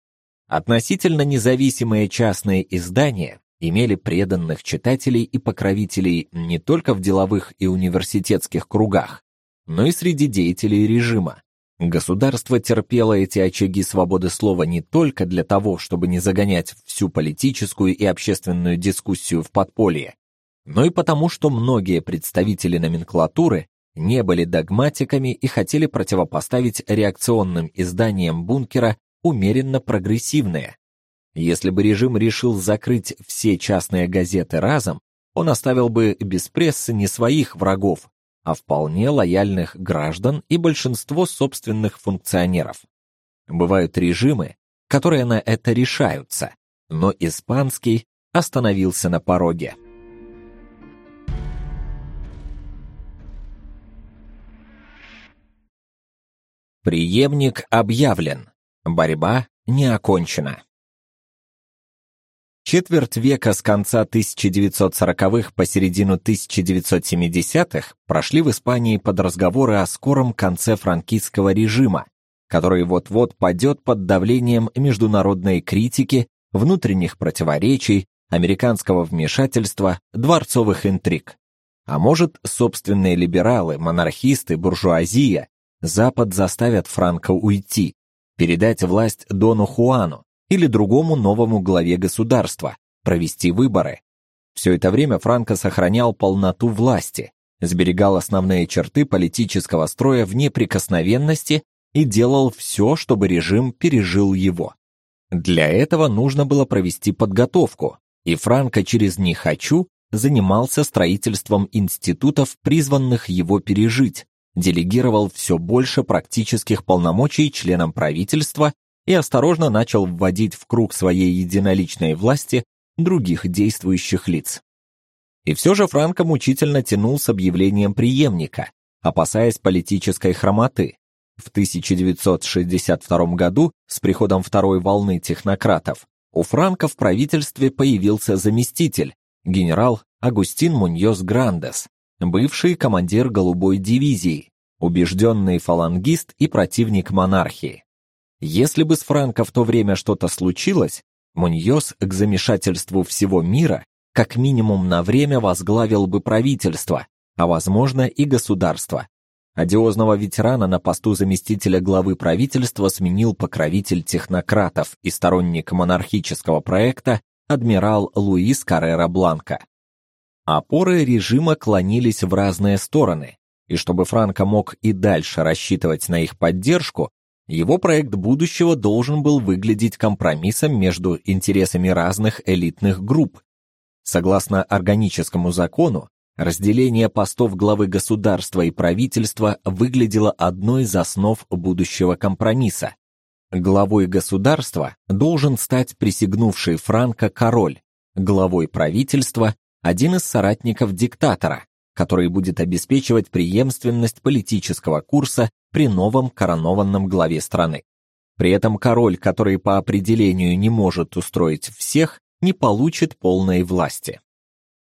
Относительно независимые частные издания имели преданных читателей и покровителей не только в деловых и университетских кругах, но и среди деятелей режима. Государство терпело эти очаги свободы слова не только для того, чтобы не загонять всю политическую и общественную дискуссию в подполье, но и потому, что многие представители номенклатуры не были догматиками и хотели противопоставить реакционным изданиям бункера умеренно прогрессивные. Если бы режим решил закрыть все частные газеты разом, он оставил бы без прессы не своих врагов, а вполне лояльных граждан и большинство собственных функционеров. Бывают режимы, которые на это решаются, но испанский остановился на пороге. Приемник объявлен. Борьба не окончена. Четверть века с конца 1940-х по середину 1970-х прошли в Испании под разговоры о скором конце франкистского режима, который вот-вот падет под давлением международной критики, внутренних противоречий, американского вмешательства, дворцовых интриг. А может, собственные либералы, монархисты, буржуазия Запад заставят Франко уйти, передать власть Дону Хуану, или другому новому главе государства, провести выборы. Все это время Франко сохранял полноту власти, сберегал основные черты политического строя в неприкосновенности и делал все, чтобы режим пережил его. Для этого нужно было провести подготовку, и Франко через «не хочу» занимался строительством институтов, призванных его пережить, делегировал все больше практических полномочий членам правительства и осторожно начал вводить в круг своей единоличной власти других действующих лиц. И все же Франко мучительно тянул с объявлением преемника, опасаясь политической хромоты. В 1962 году, с приходом второй волны технократов, у Франко в правительстве появился заместитель, генерал Агустин Муньос Грандес, бывший командир голубой дивизии, убежденный фалангист и противник монархии. Если бы с Франко в то время что-то случилось, Муньос к замешательству всего мира как минимум на время возглавил бы правительство, а возможно и государство. Одиозного ветерана на посту заместителя главы правительства сменил покровитель технократов и сторонник монархического проекта адмирал Луис Каррера Бланка. Опоры режима клонились в разные стороны, и чтобы Франко мог и дальше рассчитывать на их поддержку, его проект будущего должен был выглядеть компромиссом между интересами разных элитных групп. Согласно органическому закону, разделение постов главы государства и правительства выглядело одной из основ будущего компромисса. Главой государства должен стать присягнувший Франко король, главой правительства один из соратников диктатора, который будет обеспечивать преемственность политического курса при новом коронованном главе страны. При этом король, который по определению не может устроить всех, не получит полной власти.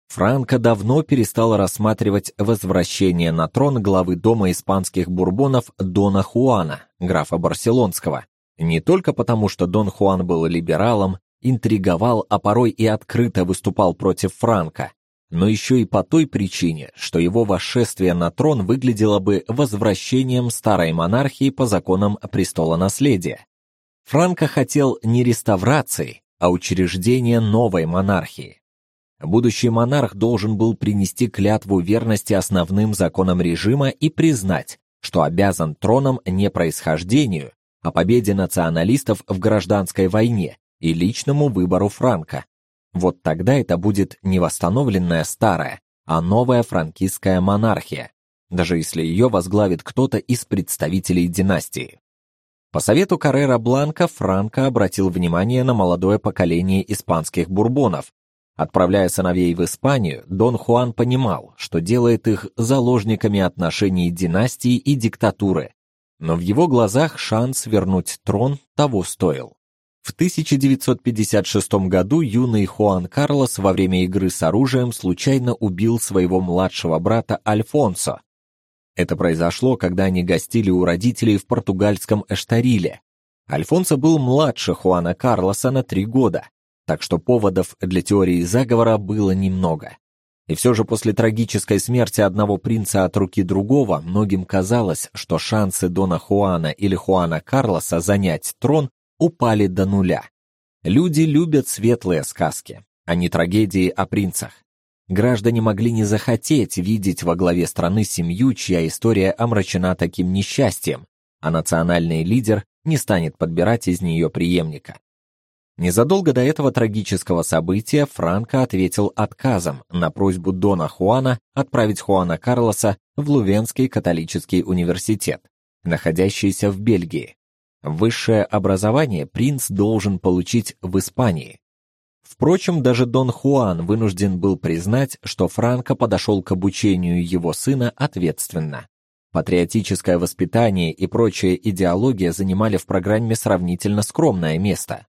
Франко давно перестал рассматривать возвращение на трон главы дома испанских бурбонов Дона Хуана, графа Барселонского, не только потому, что Дон Хуан был либералом, интриговал, а порой и открыто выступал против Франко, но еще и по той причине, что его восшествие на трон выглядело бы возвращением старой монархии по законам престола наследия. Франко хотел не реставрации, а учреждения новой монархии. Будущий монарх должен был принести клятву верности основным законам режима и признать, что обязан троном не происхождению, а победе националистов в гражданской войне и личному выбору Франко. Вот тогда это будет не восстановленная старая, а новая франкистская монархия, даже если ее возглавит кто-то из представителей династии. По совету Каррера Бланка Франко обратил внимание на молодое поколение испанских бурбонов, Отправляя сыновей в Испанию, Дон Хуан понимал, что делает их заложниками отношений династии и диктатуры, но в его глазах шанс вернуть трон того стоил. В 1956 году юный Хуан Карлос во время игры с оружием случайно убил своего младшего брата Альфонсо. Это произошло, когда они гостили у родителей в португальском Эштариле. Альфонсо был младше Хуана Карлоса на три года, так что поводов для теории заговора было немного. И все же после трагической смерти одного принца от руки другого, многим казалось, что шансы Дона Хуана или Хуана Карлоса занять трон упали до нуля. Люди любят светлые сказки, а не трагедии о принцах. Граждане могли не захотеть видеть во главе страны семью, чья история омрачена таким несчастьем, а национальный лидер не станет подбирать из нее преемника. Незадолго до этого трагического события Франко ответил отказом на просьбу Дона Хуана отправить Хуана Карлоса в Лувенский католический университет, находящийся в Бельгии. Высшее образование принц должен получить в Испании. Впрочем, даже Дон Хуан вынужден был признать, что Франко подошел к обучению его сына ответственно. Патриотическое воспитание и прочая идеология занимали в программе сравнительно скромное место.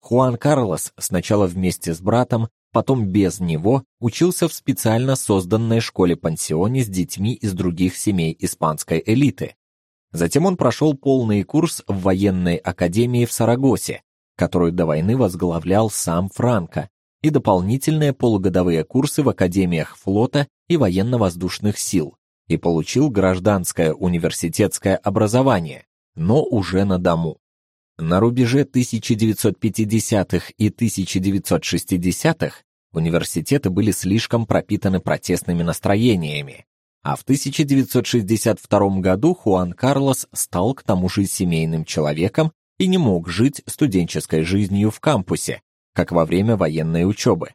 Хуан Карлос сначала вместе с братом, потом без него учился в специально созданной школе-пансионе с детьми из других семей испанской элиты. Затем он прошел полный курс в военной академии в Сарагосе, которую до войны возглавлял сам Франко, и дополнительные полугодовые курсы в академиях флота и военно-воздушных сил, и получил гражданское университетское образование, но уже на дому. На рубеже 1950-х и 1960-х университеты были слишком пропитаны протестными настроениями, а в 1962 году Хуан Карлос стал к тому же семейным человеком и не мог жить студенческой жизнью в кампусе, как во время военной учебы.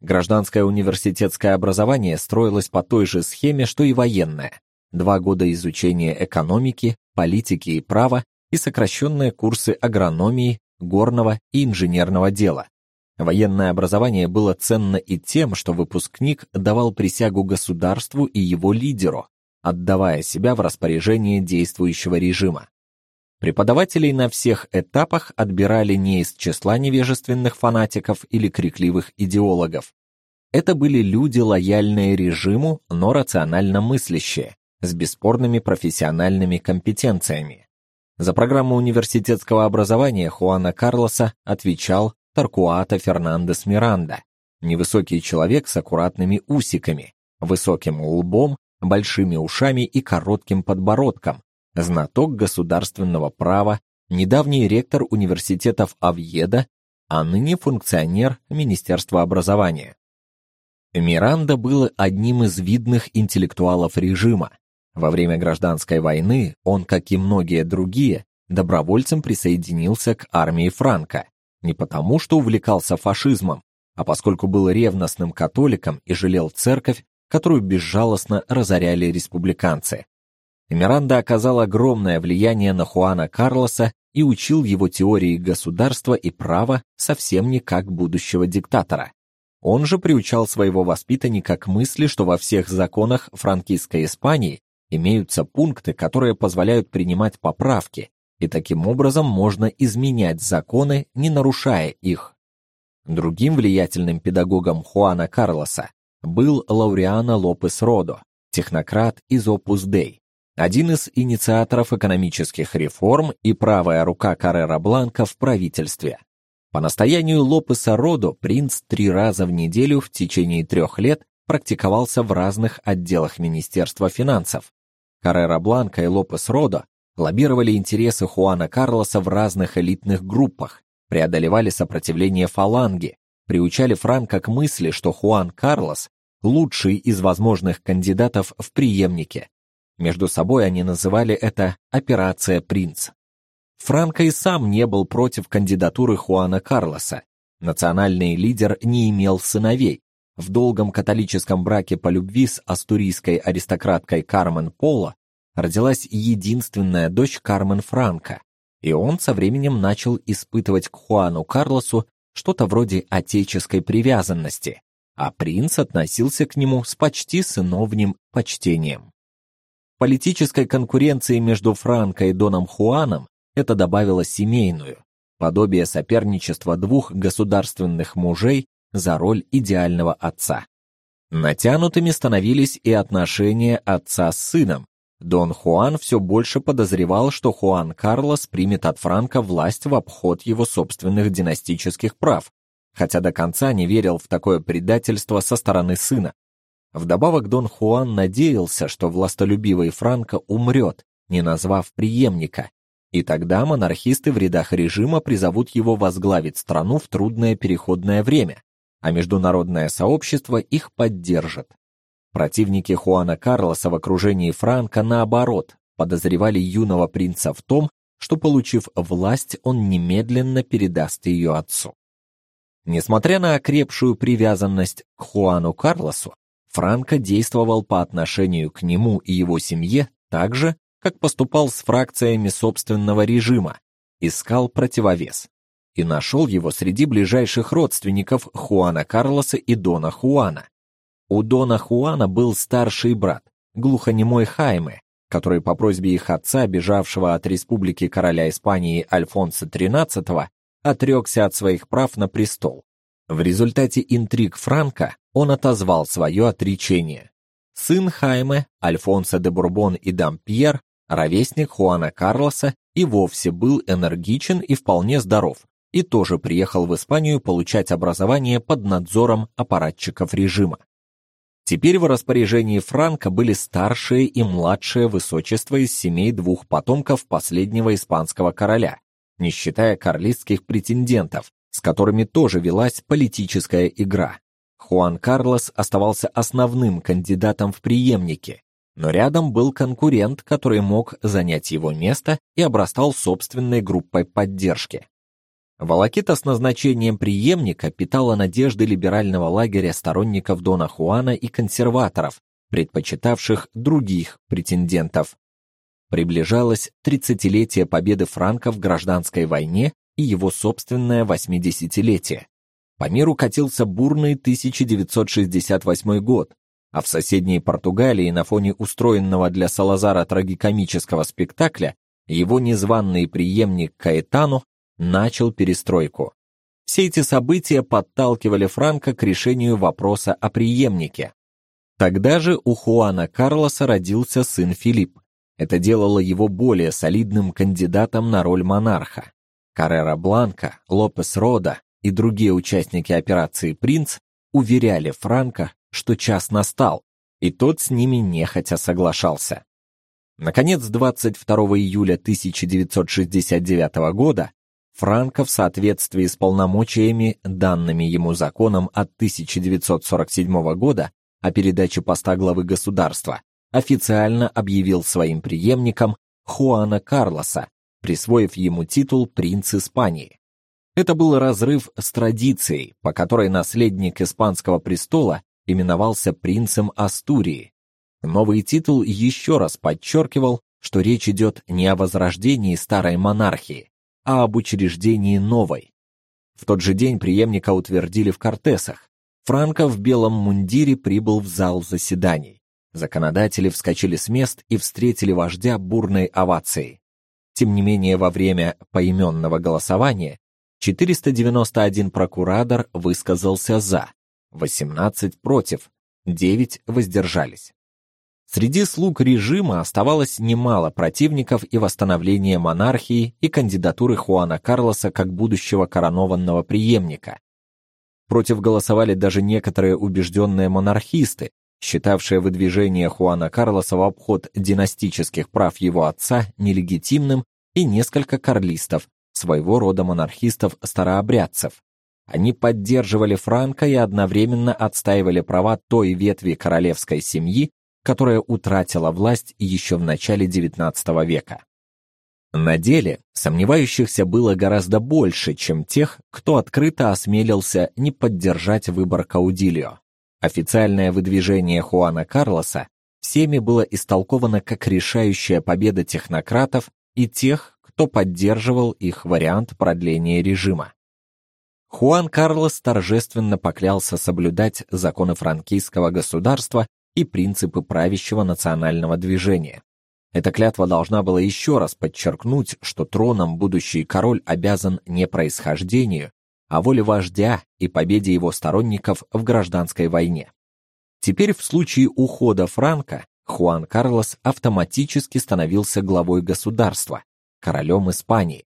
Гражданское университетское образование строилось по той же схеме, что и военное. Два года изучения экономики, политики и права и сокращенные курсы агрономии, горного и инженерного дела. Военное образование было ценно и тем, что выпускник давал присягу государству и его лидеру, отдавая себя в распоряжение действующего режима. Преподавателей на всех этапах отбирали не из числа невежественных фанатиков или крикливых идеологов. Это были люди, лояльные режиму, но рационально мыслящие, с бесспорными профессиональными компетенциями. За программу университетского образования Хуана Карлоса отвечал Таркуата Фернандес Миранда, невысокий человек с аккуратными усиками, высоким лбом, большими ушами и коротким подбородком, знаток государственного права, недавний ректор университетов Авьеда, а ныне функционер Министерства образования. Миранда был одним из видных интеллектуалов режима, во время гражданской войны он, как и многие другие, добровольцем присоединился к армии Франка, не потому, что увлекался фашизмом, а поскольку был ревностным католиком и жалел церковь, которую безжалостно разоряли республиканцы. Миранда оказал огромное влияние на Хуана Карлоса и учил его теории государства и права совсем не как будущего диктатора. Он же приучал своего воспитанника к мысли, что во всех законах франкистской Испании имеются пункты, которые позволяют принимать поправки, и таким образом можно изменять законы, не нарушая их. Другим влиятельным педагогом Хуана Карлоса был Лауриано Лопес Родо, технократ из Opus Dei, один из инициаторов экономических реформ и правая рука Каррера Бланка в правительстве. По настоянию Лопеса Родо принц три раза в неделю в течение трех лет практиковался в разных отделах Министерства финансов, Каррера Бланка и Лопес Родо лоббировали интересы Хуана Карлоса в разных элитных группах, преодолевали сопротивление фаланги, приучали Франка к мысли, что Хуан Карлос лучший из возможных кандидатов в преемнике. Между собой они называли это операция Принц. Франко и сам не был против кандидатуры Хуана Карлоса. Национальный лидер не имел сыновей, в долгом католическом браке по любви с астурийской аристократкой Кармен Поло родилась единственная дочь Кармен Франко, и он со временем начал испытывать к Хуану Карлосу что-то вроде отеческой привязанности, а принц относился к нему с почти сыновним почтением. Политической конкуренции между Франко и Доном Хуаном это добавило семейную, подобие соперничества двух государственных мужей за роль идеального отца. Натянутыми становились и отношения отца с сыном. Дон Хуан все больше подозревал, что Хуан Карлос примет от Франка власть в обход его собственных династических прав, хотя до конца не верил в такое предательство со стороны сына. Вдобавок Дон Хуан надеялся, что властолюбивый Франко умрет, не назвав преемника, и тогда монархисты в рядах режима призовут его возглавить страну в трудное переходное время, а международное сообщество их поддержит. Противники Хуана Карлоса в окружении Франко наоборот подозревали юного принца в том, что получив власть, он немедленно передаст ее отцу. Несмотря на окрепшую привязанность к Хуану Карлосу, Франко действовал по отношению к нему и его семье так же, как поступал с фракциями собственного режима, искал противовес и нашел его среди ближайших родственников Хуана Карлоса и Дона Хуана. У Дона Хуана был старший брат, глухонемой Хайме, который по просьбе их отца, бежавшего от республики короля Испании Альфонса XIII, отрекся от своих прав на престол. В результате интриг Франка он отозвал свое отречение. Сын Хайме, Альфонсо де Бурбон и Дампьер, ровесник Хуана Карлоса, и вовсе был энергичен и вполне здоров, и тоже приехал в Испанию получать образование под надзором аппаратчиков режима. Теперь в распоряжении Франка были старшее и младшее высочество из семей двух потомков последнего испанского короля, не считая карлистских претендентов, с которыми тоже велась политическая игра. Хуан Карлос оставался основным кандидатом в преемники, но рядом был конкурент, который мог занять его место и обрастал собственной группой поддержки. Волокита с назначением преемника питала надежды либерального лагеря сторонников Дона Хуана и консерваторов, предпочитавших других претендентов. Приближалось тридцатилетие победы Франка в гражданской войне и его собственное восьмидесятилетие. По миру катился бурный 1968 год, а в соседней Португалии на фоне устроенного для Салазара трагикомического спектакля его незваный преемник Каэтано начал перестройку. Все эти события подталкивали Франко к решению вопроса о преемнике. Тогда же у Хуана Карлоса родился сын Филипп. Это делало его более солидным кандидатом на роль монарха. Каррера Бланка, Лопес Рода и другие участники операции «Принц» уверяли Франко, что час настал, и тот с ними нехотя соглашался. Наконец, 22 июля 1969 года Франко в соответствии с полномочиями, данными ему законом от 1947 года о передаче поста главы государства, официально объявил своим преемником Хуана Карлоса, присвоив ему титул принц Испании. Это был разрыв с традицией, по которой наследник испанского престола именовался принцем Астурии. Новый титул еще раз подчеркивал, что речь идет не о возрождении старой монархии, а об учреждении новой. В тот же день преемника утвердили в Кортесах. Франко в белом мундире прибыл в зал заседаний. Законодатели вскочили с мест и встретили вождя бурной овацией. Тем не менее, во время поименного голосования 491 прокуратор высказался за, 18 против, 9 воздержались. Среди слуг режима оставалось немало противников и восстановления монархии и кандидатуры Хуана Карлоса как будущего коронованного преемника. Против голосовали даже некоторые убежденные монархисты, считавшие выдвижение Хуана Карлоса в обход династических прав его отца нелегитимным, и несколько карлистов, своего рода монархистов-старообрядцев. Они поддерживали Франко и одновременно отстаивали права той ветви королевской семьи, которая утратила власть еще в начале XIX века. На деле сомневающихся было гораздо больше, чем тех, кто открыто осмелился не поддержать выбор Каудильо. Официальное выдвижение Хуана Карлоса всеми было истолковано как решающая победа технократов и тех, кто поддерживал их вариант продления режима. Хуан Карлос торжественно поклялся соблюдать законы франкийского государства и принципы правящего национального движения. Эта клятва должна была еще раз подчеркнуть, что троном будущий король обязан не происхождению, а воле вождя и победе его сторонников в гражданской войне. Теперь в случае ухода Франка Хуан Карлос автоматически становился главой государства, королем Испании.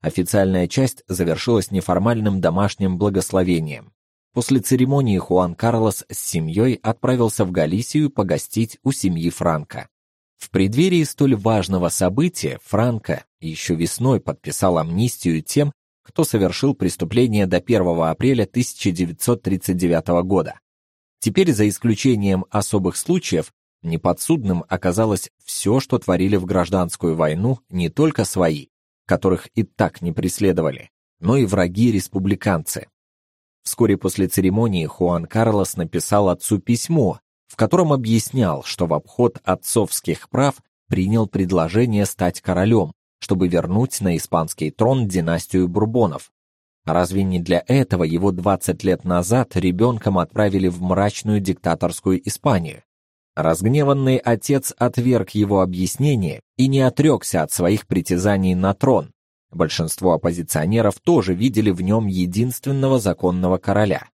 Официальная часть завершилась неформальным домашним благословением. После церемонии Хуан Карлос с семьей отправился в Галисию погостить у семьи Франка. В преддверии столь важного события Франко еще весной подписал амнистию тем, кто совершил преступление до 1 апреля 1939 года. Теперь за исключением особых случаев неподсудным оказалось все, что творили в гражданскую войну не только свои, которых и так не преследовали, но и враги-республиканцы. Вскоре после церемонии Хуан Карлос написал отцу письмо, в котором объяснял, что в обход отцовских прав принял предложение стать королем, чтобы вернуть на испанский трон династию Бурбонов. Разве не для этого его 20 лет назад ребенком отправили в мрачную диктаторскую Испанию? Разгневанный отец отверг его объяснение и не отрекся от своих притязаний на трон. Большинство оппозиционеров тоже видели в нем единственного законного короля.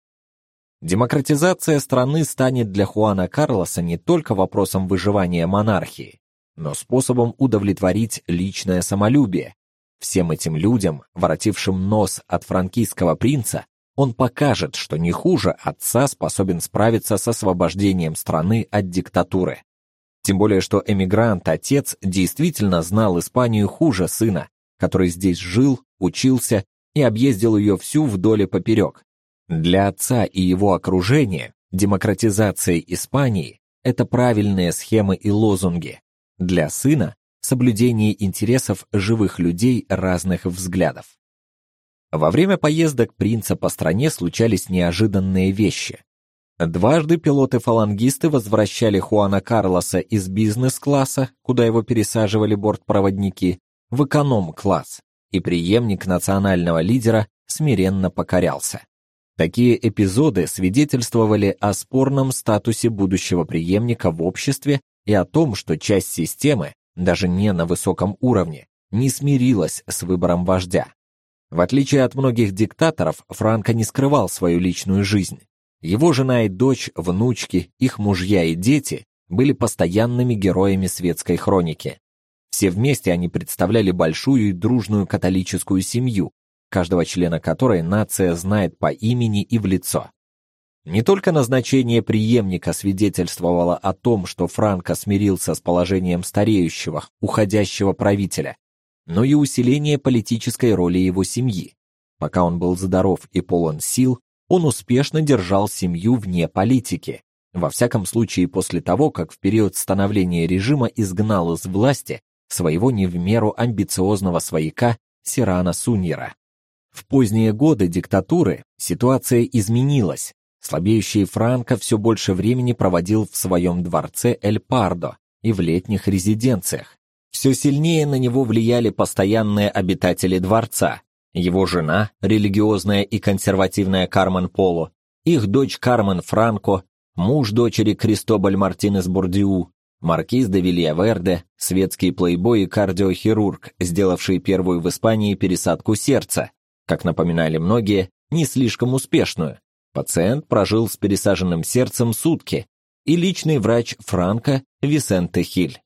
Демократизация страны станет для Хуана Карлоса не только вопросом выживания монархии, но способом удовлетворить личное самолюбие. Всем этим людям, воротившим нос от франкийского принца, он покажет, что не хуже отца способен справиться с освобождением страны от диктатуры. Тем более, что эмигрант-отец действительно знал Испанию хуже сына, который здесь жил, учился и объездил ее всю вдоль и поперек. Для отца и его окружения демократизация Испании – это правильные схемы и лозунги. Для сына – соблюдение интересов живых людей разных взглядов. Во время поездок принца по стране случались неожиданные вещи. Дважды пилоты-фалангисты возвращали Хуана Карлоса из бизнес-класса, куда его пересаживали бортпроводники, в эконом-класс, и преемник национального лидера смиренно покорялся. Такие эпизоды свидетельствовали о спорном статусе будущего преемника в обществе и о том, что часть системы, даже не на высоком уровне, не смирилась с выбором вождя. В отличие от многих диктаторов, Франко не скрывал свою личную жизнь. Его жена и дочь, внучки, их мужья и дети были постоянными героями светской хроники. Все вместе они представляли большую и дружную католическую семью, каждого члена которой нация знает по имени и в лицо. Не только назначение преемника свидетельствовало о том, что Франко смирился с положением стареющего, уходящего правителя, но и усиление политической роли его семьи. Пока он был здоров и полон сил, он успешно держал семью вне политики. Во всяком случае, после того, как в период становления режима изгнал из власти своего не в меру амбициозного свояка Сирана Суньера. В поздние годы диктатуры ситуация изменилась. Слабеющий Франко все больше времени проводил в своем дворце Эль-Пардо и в летних резиденциях. Все сильнее на него влияли постоянные обитатели дворца, его жена, религиозная и консервативная Кармен Поло, их дочь Кармен Франко, муж дочери Кристобаль Мартинес Бурдиу, маркиз де Вильяверде, светский плейбой и кардиохирург, сделавший первую в Испании пересадку сердца, как напоминали многие, не слишком успешную. Пациент прожил с пересаженным сердцем сутки, и личный врач Франко Висенте Хиль.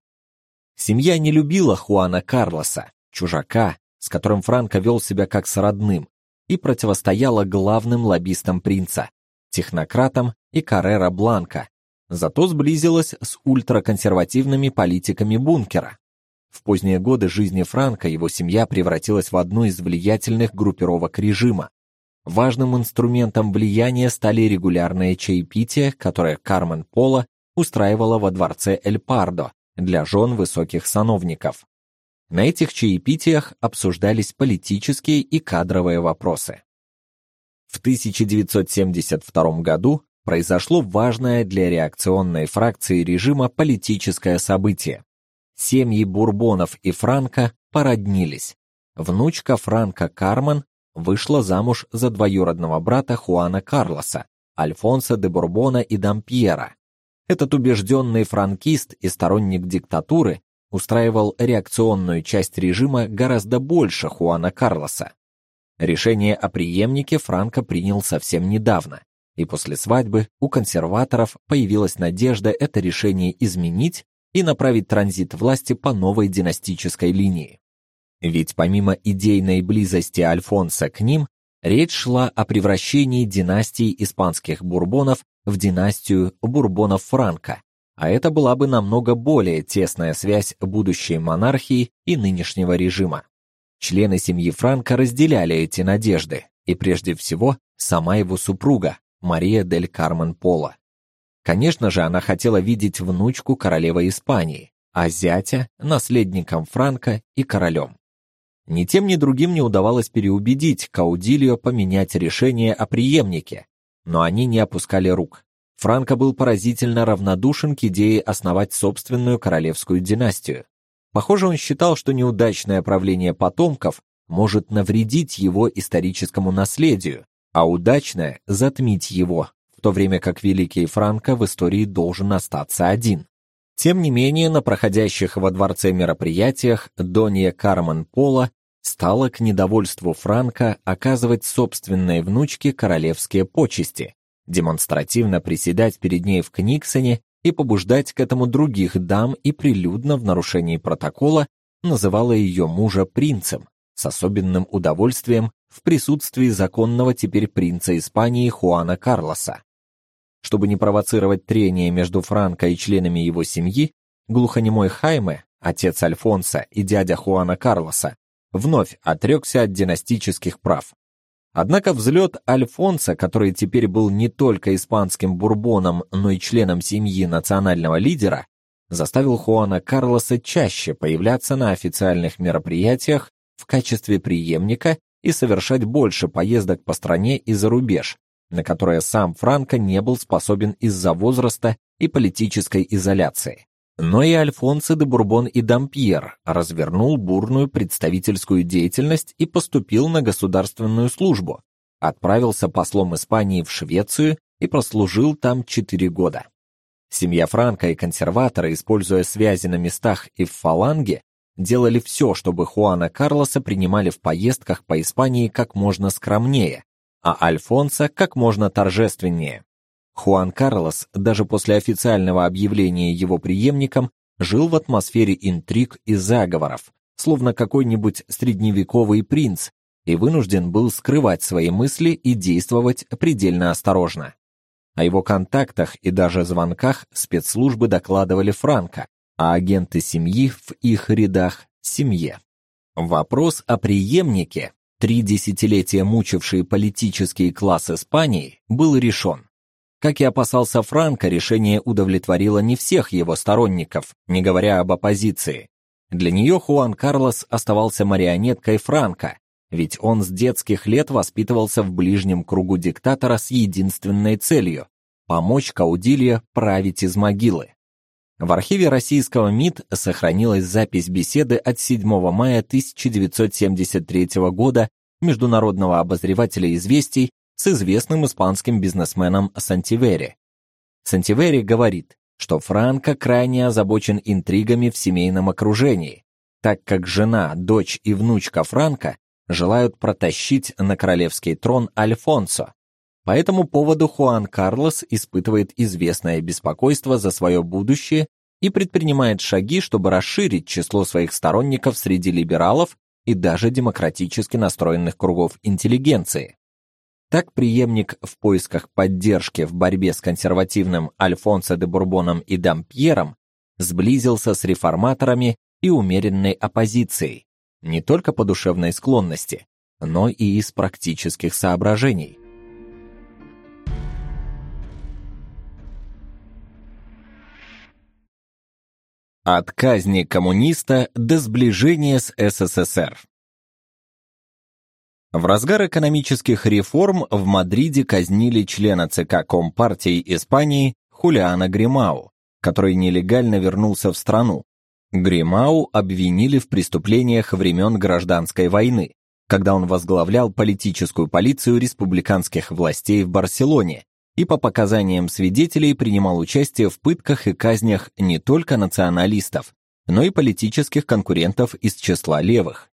Семья не любила Хуана Карлоса, чужака, с которым Франко вел себя как с родным, и противостояла главным лоббистам принца, технократам и Каррера Бланка, зато сблизилась с ультраконсервативными политиками бункера. В поздние годы жизни Франка его семья превратилась в одну из влиятельных группировок режима. Важным инструментом влияния стали регулярные чаепития, которые Кармен Пола устраивала во дворце Эль Пардо для жен высоких сановников. На этих чаепитиях обсуждались политические и кадровые вопросы. В 1972 году произошло важное для реакционной фракции режима политическое событие. Семьи Бурбонов и Франко породнились. Внучка Франка Кармен вышла замуж за двоюродного брата Хуана Карлоса, Альфонса де Бурбона и Дампьера. Этот убежденный франкист и сторонник диктатуры устраивал реакционную часть режима гораздо больше Хуана Карлоса. Решение о преемнике Франко принял совсем недавно, и после свадьбы у консерваторов появилась надежда это решение изменить и направить транзит власти по новой династической линии. Ведь помимо идейной близости Альфонса к ним, речь шла о превращении династии испанских бурбонов в династию бурбонов-франко, а это была бы намного более тесная связь будущей монархии и нынешнего режима. Члены семьи Франко разделяли эти надежды, и прежде всего сама его супруга, Мария дель Кармен Пола. Конечно же, она хотела видеть внучку королевой Испании, а зятя наследником Франко и королем. Ни тем, ни другим не удавалось переубедить Каудильо поменять решение о преемнике, но они не опускали рук. Франко был поразительно равнодушен к идее основать собственную королевскую династию. Похоже, он считал, что неудачное правление потомков может навредить его историческому наследию, а удачное затмить его, в то время как великий Франко в истории должен остаться один. Тем не менее, на проходящих во дворце мероприятиях Донья Кармен Пола стала к недовольству Франка оказывать собственной внучке королевские почести, демонстративно приседать перед ней в Книксоне и побуждать к этому других дам и прилюдно в нарушении протокола называла ее мужа принцем, с особенным удовольствием в присутствии законного теперь принца Испании Хуана Карлоса. Чтобы не провоцировать трения между Франко и членами его семьи, глухонемой Хайме, отец Альфонса и дядя Хуана Карлоса, вновь отрекся от династических прав. Однако взлет Альфонса, который теперь был не только испанским бурбоном, но и членом семьи национального лидера, заставил Хуана Карлоса чаще появляться на официальных мероприятиях в качестве преемника и совершать больше поездок по стране и за рубеж, на которое сам Франко не был способен из-за возраста и политической изоляции. Но и Альфонсо де Бурбон и Дампьер развернул бурную представительскую деятельность и поступил на государственную службу, отправился послом Испании в Швецию и прослужил там четыре года. Семья Франко и консерваторы, используя связи на местах и в фаланге, делали все, чтобы Хуана Карлоса принимали в поездках по Испании как можно скромнее, а Альфонса как можно торжественнее. Хуан Карлос даже после официального объявления его преемником жил в атмосфере интриг и заговоров, словно какой-нибудь средневековый принц, и вынужден был скрывать свои мысли и действовать предельно осторожно. О его контактах и даже звонках спецслужбы докладывали Франко, а агенты семьи в их рядах семье. Вопрос о преемнике три десятилетия мучивший политический класс Испании, был решен. Как и опасался Франко, решение удовлетворило не всех его сторонников, не говоря об оппозиции. Для нее Хуан Карлос оставался марионеткой Франко, ведь он с детских лет воспитывался в ближнем кругу диктатора с единственной целью помочь Каудильо править из могилы. В архиве российского МИД сохранилась запись беседы от 7 мая 1973 года международного обозревателя известий с известным испанским бизнесменом Сантивери. Сантивери говорит, что Франко крайне озабочен интригами в семейном окружении, так как жена, дочь и внучка Франко желают протащить на королевский трон Альфонсо. По этому поводу Хуан Карлос испытывает известное беспокойство за свое будущее и предпринимает шаги, чтобы расширить число своих сторонников среди либералов и даже демократически настроенных кругов интеллигенции. Так преемник в поисках поддержки в борьбе с консервативным Альфонсо де Бурбоном и Дампьером сблизился с реформаторами и умеренной оппозицией, не только по душевной склонности, но и из практических соображений. От казни коммуниста до сближения с СССР. В разгар экономических реформ в Мадриде казнили члена ЦК Компартии Испании Хулиана Гримау, который нелегально вернулся в страну. Гримау обвинили в преступлениях времен гражданской войны, когда он возглавлял политическую полицию республиканских властей в Барселоне и по показаниям свидетелей принимал участие в пытках и казнях не только националистов, но и политических конкурентов из числа левых.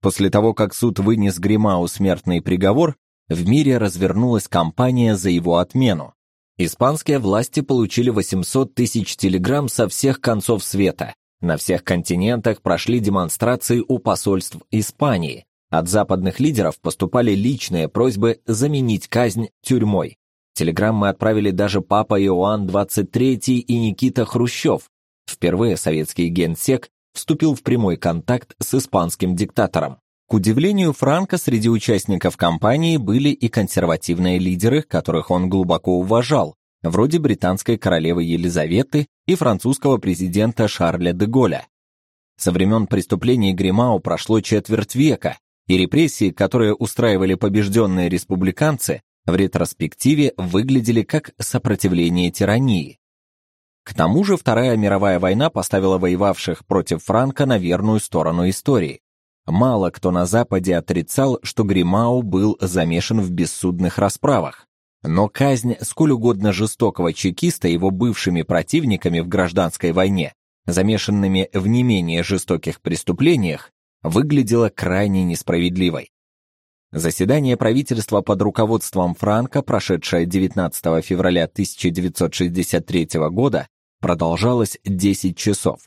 После того, как суд вынес Гримау смертный приговор, в мире развернулась кампания за его отмену. Испанские власти получили 800 тысяч телеграмм со всех концов света. На всех континентах прошли демонстрации у посольств Испании. От западных лидеров поступали личные просьбы заменить казнь тюрьмой. Телеграммы отправили даже папа Иоанн XXIII и Никита Хрущев. Впервые советский генсек вступил в прямой контакт с испанским диктатором. К удивлению Франка, среди участников кампании были и консервативные лидеры, которых он глубоко уважал, вроде британской королевы Елизаветы и французского президента Шарля де Голля. Со времен преступлений Гримау прошло четверть века, и репрессии, которые устраивали побежденные республиканцы, в ретроспективе выглядели как сопротивление тирании. К тому же Вторая мировая война поставила воевавших против Франка на верную сторону истории. Мало кто на Западе отрицал, что Гримау был замешан в бессудных расправах. Но казнь сколь угодно жестокого чекиста его бывшими противниками в гражданской войне, замешанными в не менее жестоких преступлениях, выглядела крайне несправедливой. Заседание правительства под руководством Франка, прошедшее 19 февраля 1963 года, продолжалось 10 часов.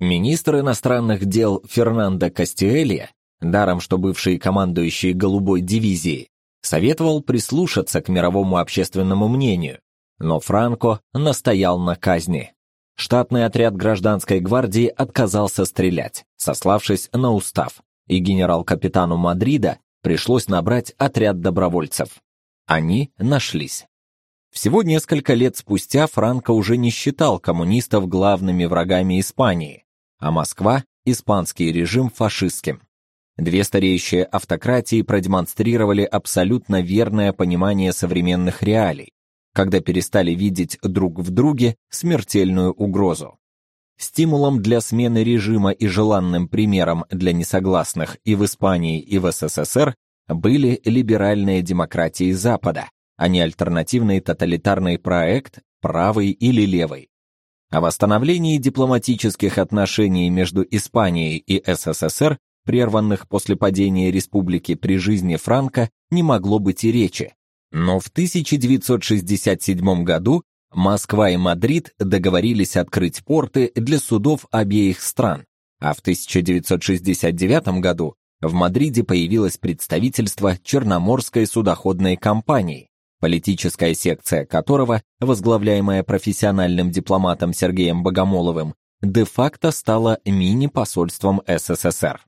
Министр иностранных дел Фернандо Кастиэлья, даром что бывший командующий голубой дивизией, советовал прислушаться к мировому общественному мнению, но Франко настоял на казни. Штатный отряд гражданской гвардии отказался стрелять, сославшись на устав, и генерал-капитану Мадрида пришлось набрать отряд добровольцев. Они нашлись. Всего несколько лет спустя Франко уже не считал коммунистов главными врагами Испании, а Москва – испанский режим фашистским. Две стареющие автократии продемонстрировали абсолютно верное понимание современных реалий, когда перестали видеть друг в друге смертельную угрозу. Стимулом для смены режима и желанным примером для несогласных и в Испании, и в СССР были либеральные демократии Запада, а не альтернативный тоталитарный проект правый или левый. О восстановлении дипломатических отношений между Испанией и СССР, прерванных после падения республики при жизни Франко, не могло быть и речи. Но в 1967 году Москва и Мадрид договорились открыть порты для судов обеих стран, а в 1969 году в Мадриде появилось представительство Черноморской судоходной компании, политическая секция которого, возглавляемая профессиональным дипломатом Сергеем Богомоловым, де-факто стала мини-посольством СССР.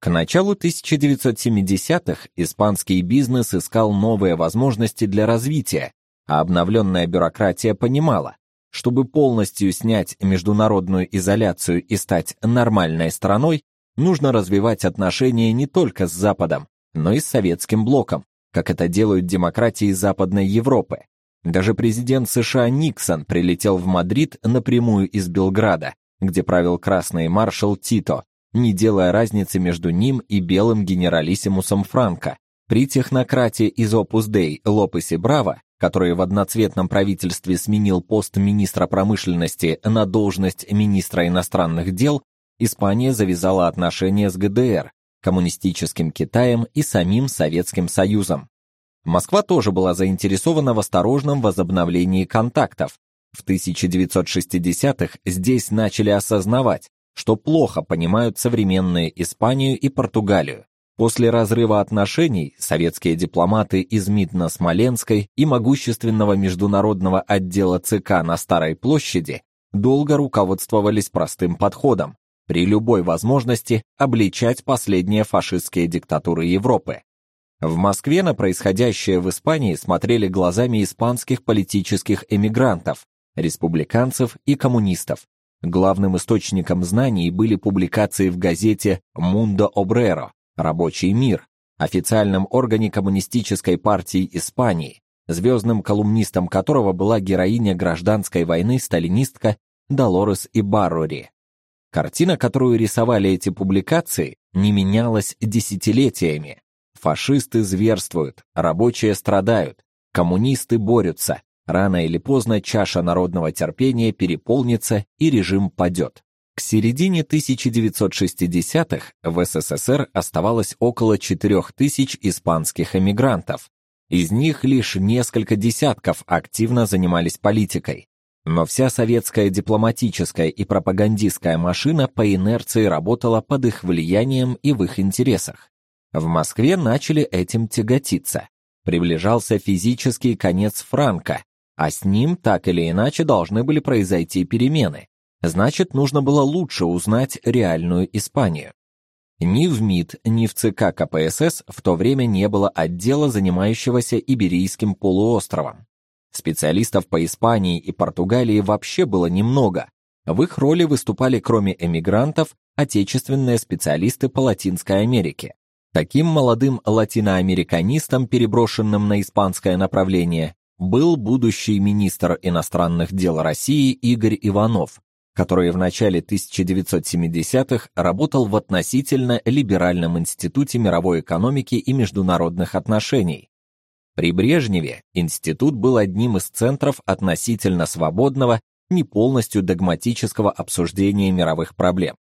К началу 1970-х испанский бизнес искал новые возможности для развития, а обновленная бюрократия понимала, чтобы полностью снять международную изоляцию и стать нормальной страной, нужно развивать отношения не только с Западом, но и с советским блоком, как это делают демократии Западной Европы. Даже президент США Никсон прилетел в Мадрид напрямую из Белграда, где правил красный маршал Тито, не делая разницы между ним и белым генералиссимусом Франко. При технократе из Opus Dei Лопесе Браво, который в одноцветном правительстве сменил пост министра промышленности на должность министра иностранных дел, Испания завязала отношения с ГДР, коммунистическим Китаем и самим Советским Союзом. Москва тоже была заинтересована в осторожном возобновлении контактов. В 1960-х здесь начали осознавать, что плохо понимают современные Испанию и Португалию. После разрыва отношений советские дипломаты из МИД на Смоленской и могущественного международного отдела ЦК на Старой площади долго руководствовались простым подходом при любой возможности обличать последние фашистские диктатуры Европы. В Москве на происходящее в Испании смотрели глазами испанских политических эмигрантов, республиканцев и коммунистов. Главным источником знаний были публикации в газете Mundo Obrero Рабочий мир, официальном органе коммунистической партии Испании, звездным колумнистом которого была героиня гражданской войны сталинистка Долорес Ибаррури. Картина, которую рисовали эти публикации, не менялась десятилетиями. Фашисты зверствуют, рабочие страдают, коммунисты борются. Рано или поздно чаша народного терпения переполнится и режим падет. Середине 1960-х в СССР оставалось около 4000 испанских эмигрантов. Из них лишь несколько десятков активно занимались политикой. Но вся советская дипломатическая и пропагандистская машина по инерции работала под их влиянием и в их интересах. В Москве начали этим тяготиться. Приближался физический конец Франка, а с ним так или иначе должны были произойти перемены. Значит, нужно было лучше узнать реальную Испанию. Ни в МИД, ни в ЦК КПСС в то время не было отдела, занимающегося Иберийским полуостровом. Специалистов по Испании и Португалии вообще было немного. В их роли выступали кроме эмигрантов отечественные специалисты по Латинской Америке. Таким молодым латиноамериканистом, переброшенным на испанское направление, был будущий министр иностранных дел России Игорь Иванов, который в начале 1970-х работал в относительно либеральном институте мировой экономики и международных отношений, при Брежневе институт был одним из центров относительно свободного, не полностью догматического обсуждения мировых проблем.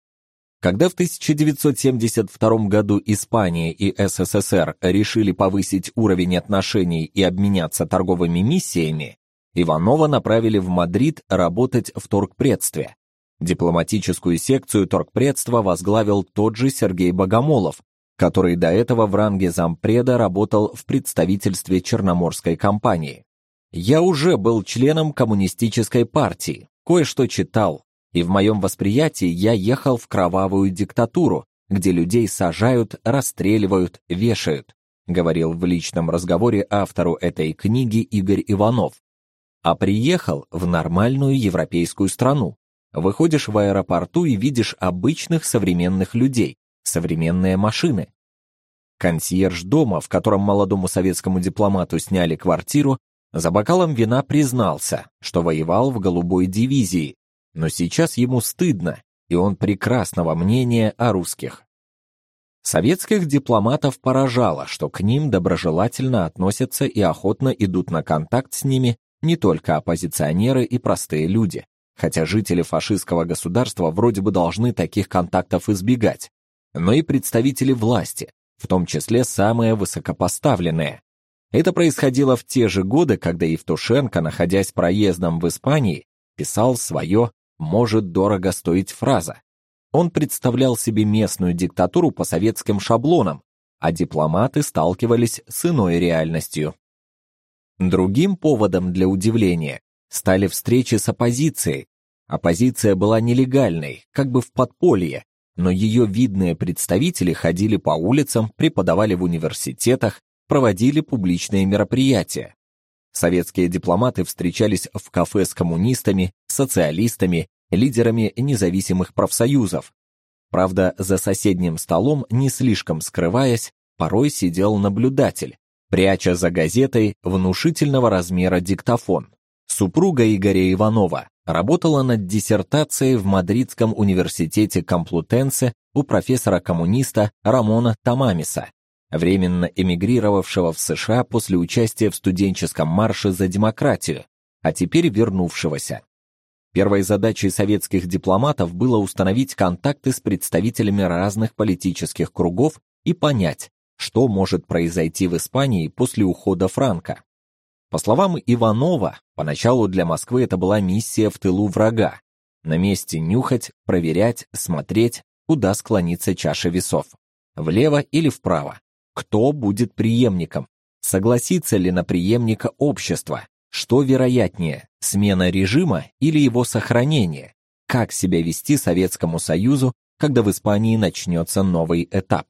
Когда в 1972 году Испания и СССР решили повысить уровень отношений и обменяться торговыми миссиями, Иванова направили в Мадрид работать в торгпредстве. Дипломатическую секцию торгпредства возглавил тот же Сергей Богомолов, который до этого в ранге зампреда работал в представительстве Черноморской компании. Я уже был членом коммунистической партии, кое-что читал, и в моем восприятии я ехал в кровавую диктатуру, где людей сажают, расстреливают, вешают, говорил в личном разговоре автору этой книги Игорь Иванов. А приехал в нормальную европейскую страну. Выходишь в аэропорту и видишь обычных современных людей, современные машины. Консьерж дома, в котором молодому советскому дипломату сняли квартиру, за бокалом вина признался, что воевал в голубой дивизии, но сейчас ему стыдно, и он прекрасного мнения о русских. Советских дипломатов поражало, что к ним доброжелательно относятся и охотно идут на контакт с ними не только оппозиционеры и простые люди, хотя жители фашистского государства вроде бы должны таких контактов избегать но и представители власти, в том числе самые высокопоставленные. Это происходило в те же годы, когда Евтушенко, находясь проездом в Испании, писал свое «может дорого стоить» фраза. Он представлял себе местную диктатуру по советским шаблонам, а дипломаты сталкивались с иной реальностью. Другим поводом для удивления стали встречи с оппозицией. Оппозиция была нелегальной, как бы в подполье, но ее видные представители ходили по улицам, преподавали в университетах, проводили публичные мероприятия. Советские дипломаты встречались в кафе с коммунистами, социалистами, лидерами независимых профсоюзов. Правда, за соседним столом, не слишком скрываясь, порой сидел наблюдатель, пряча за газетой внушительного размера диктофон. Супруга Игоря Иванова, работала над диссертацией в Мадридском университете Комплутенсе у профессора-коммуниста Рамона Тамамиса, временно эмигрировавшего в США после участия в студенческом марше за демократию, а теперь вернувшегося. Первой задачей советских дипломатов было установить контакты с представителями разных политических кругов и понять, что может произойти в Испании после ухода Франка. По словам Иванова, поначалу для Москвы это была миссия в тылу врага. На месте нюхать, проверять, смотреть, куда склонится чаша весов. Влево или вправо. Кто будет преемником? Согласится ли на преемника общество? Что вероятнее, смена режима или его сохранение? Как себя вести Советскому Союзу, когда в Испании начнется новый этап?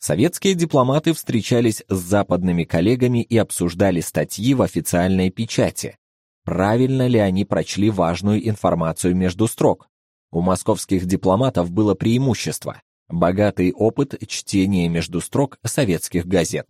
Советские дипломаты встречались с западными коллегами и обсуждали статьи в официальной печати. Правильно ли они прочли важную информацию между строк? У московских дипломатов было преимущество богатый опыт чтения между строк советских газет.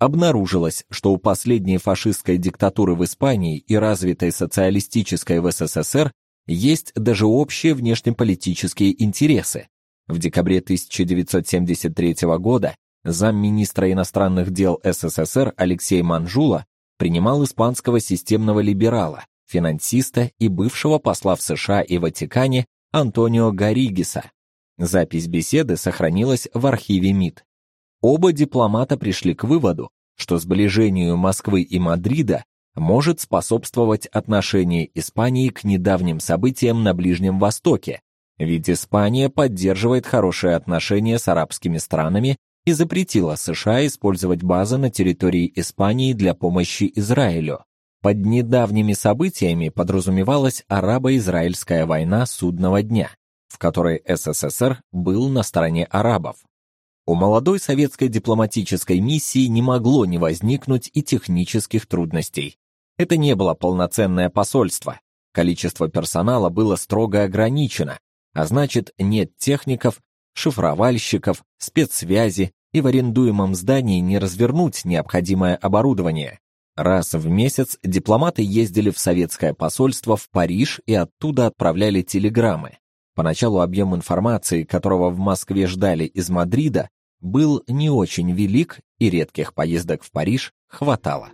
Обнаружилось, что у последней фашистской диктатуры в Испании и развитой социалистической в СССР есть даже общие внешнеполитические интересы. В декабре 1973 года замминистра иностранных дел СССР Алексей Манжула принимал испанского системного либерала, финансиста и бывшего посла в США и Ватикане Антонио Гаригиса. Запись беседы сохранилась в архиве МИД. Оба дипломата пришли к выводу, что сближению Москвы и Мадрида может способствовать отношение Испании к недавним событиям на Ближнем Востоке, ведь Испания поддерживает хорошие отношения с арабскими странами и запретила США использовать базы на территории Испании для помощи Израилю. Под недавними событиями подразумевалась арабо-израильская война судного дня, в которой СССР был на стороне арабов. У молодой советской дипломатической миссии не могло не возникнуть и технических трудностей. Это не было полноценное посольство. Количество персонала было строго ограничено, а значит, нет техников, шифровальщиков, спецсвязи и в арендуемом здании не развернуть необходимое оборудование. Раз в месяц дипломаты ездили в советское посольство в Париж и оттуда отправляли телеграммы. Поначалу объем информации, которого в Москве ждали из Мадрида, был не очень велик, и редких поездок в Париж хватало.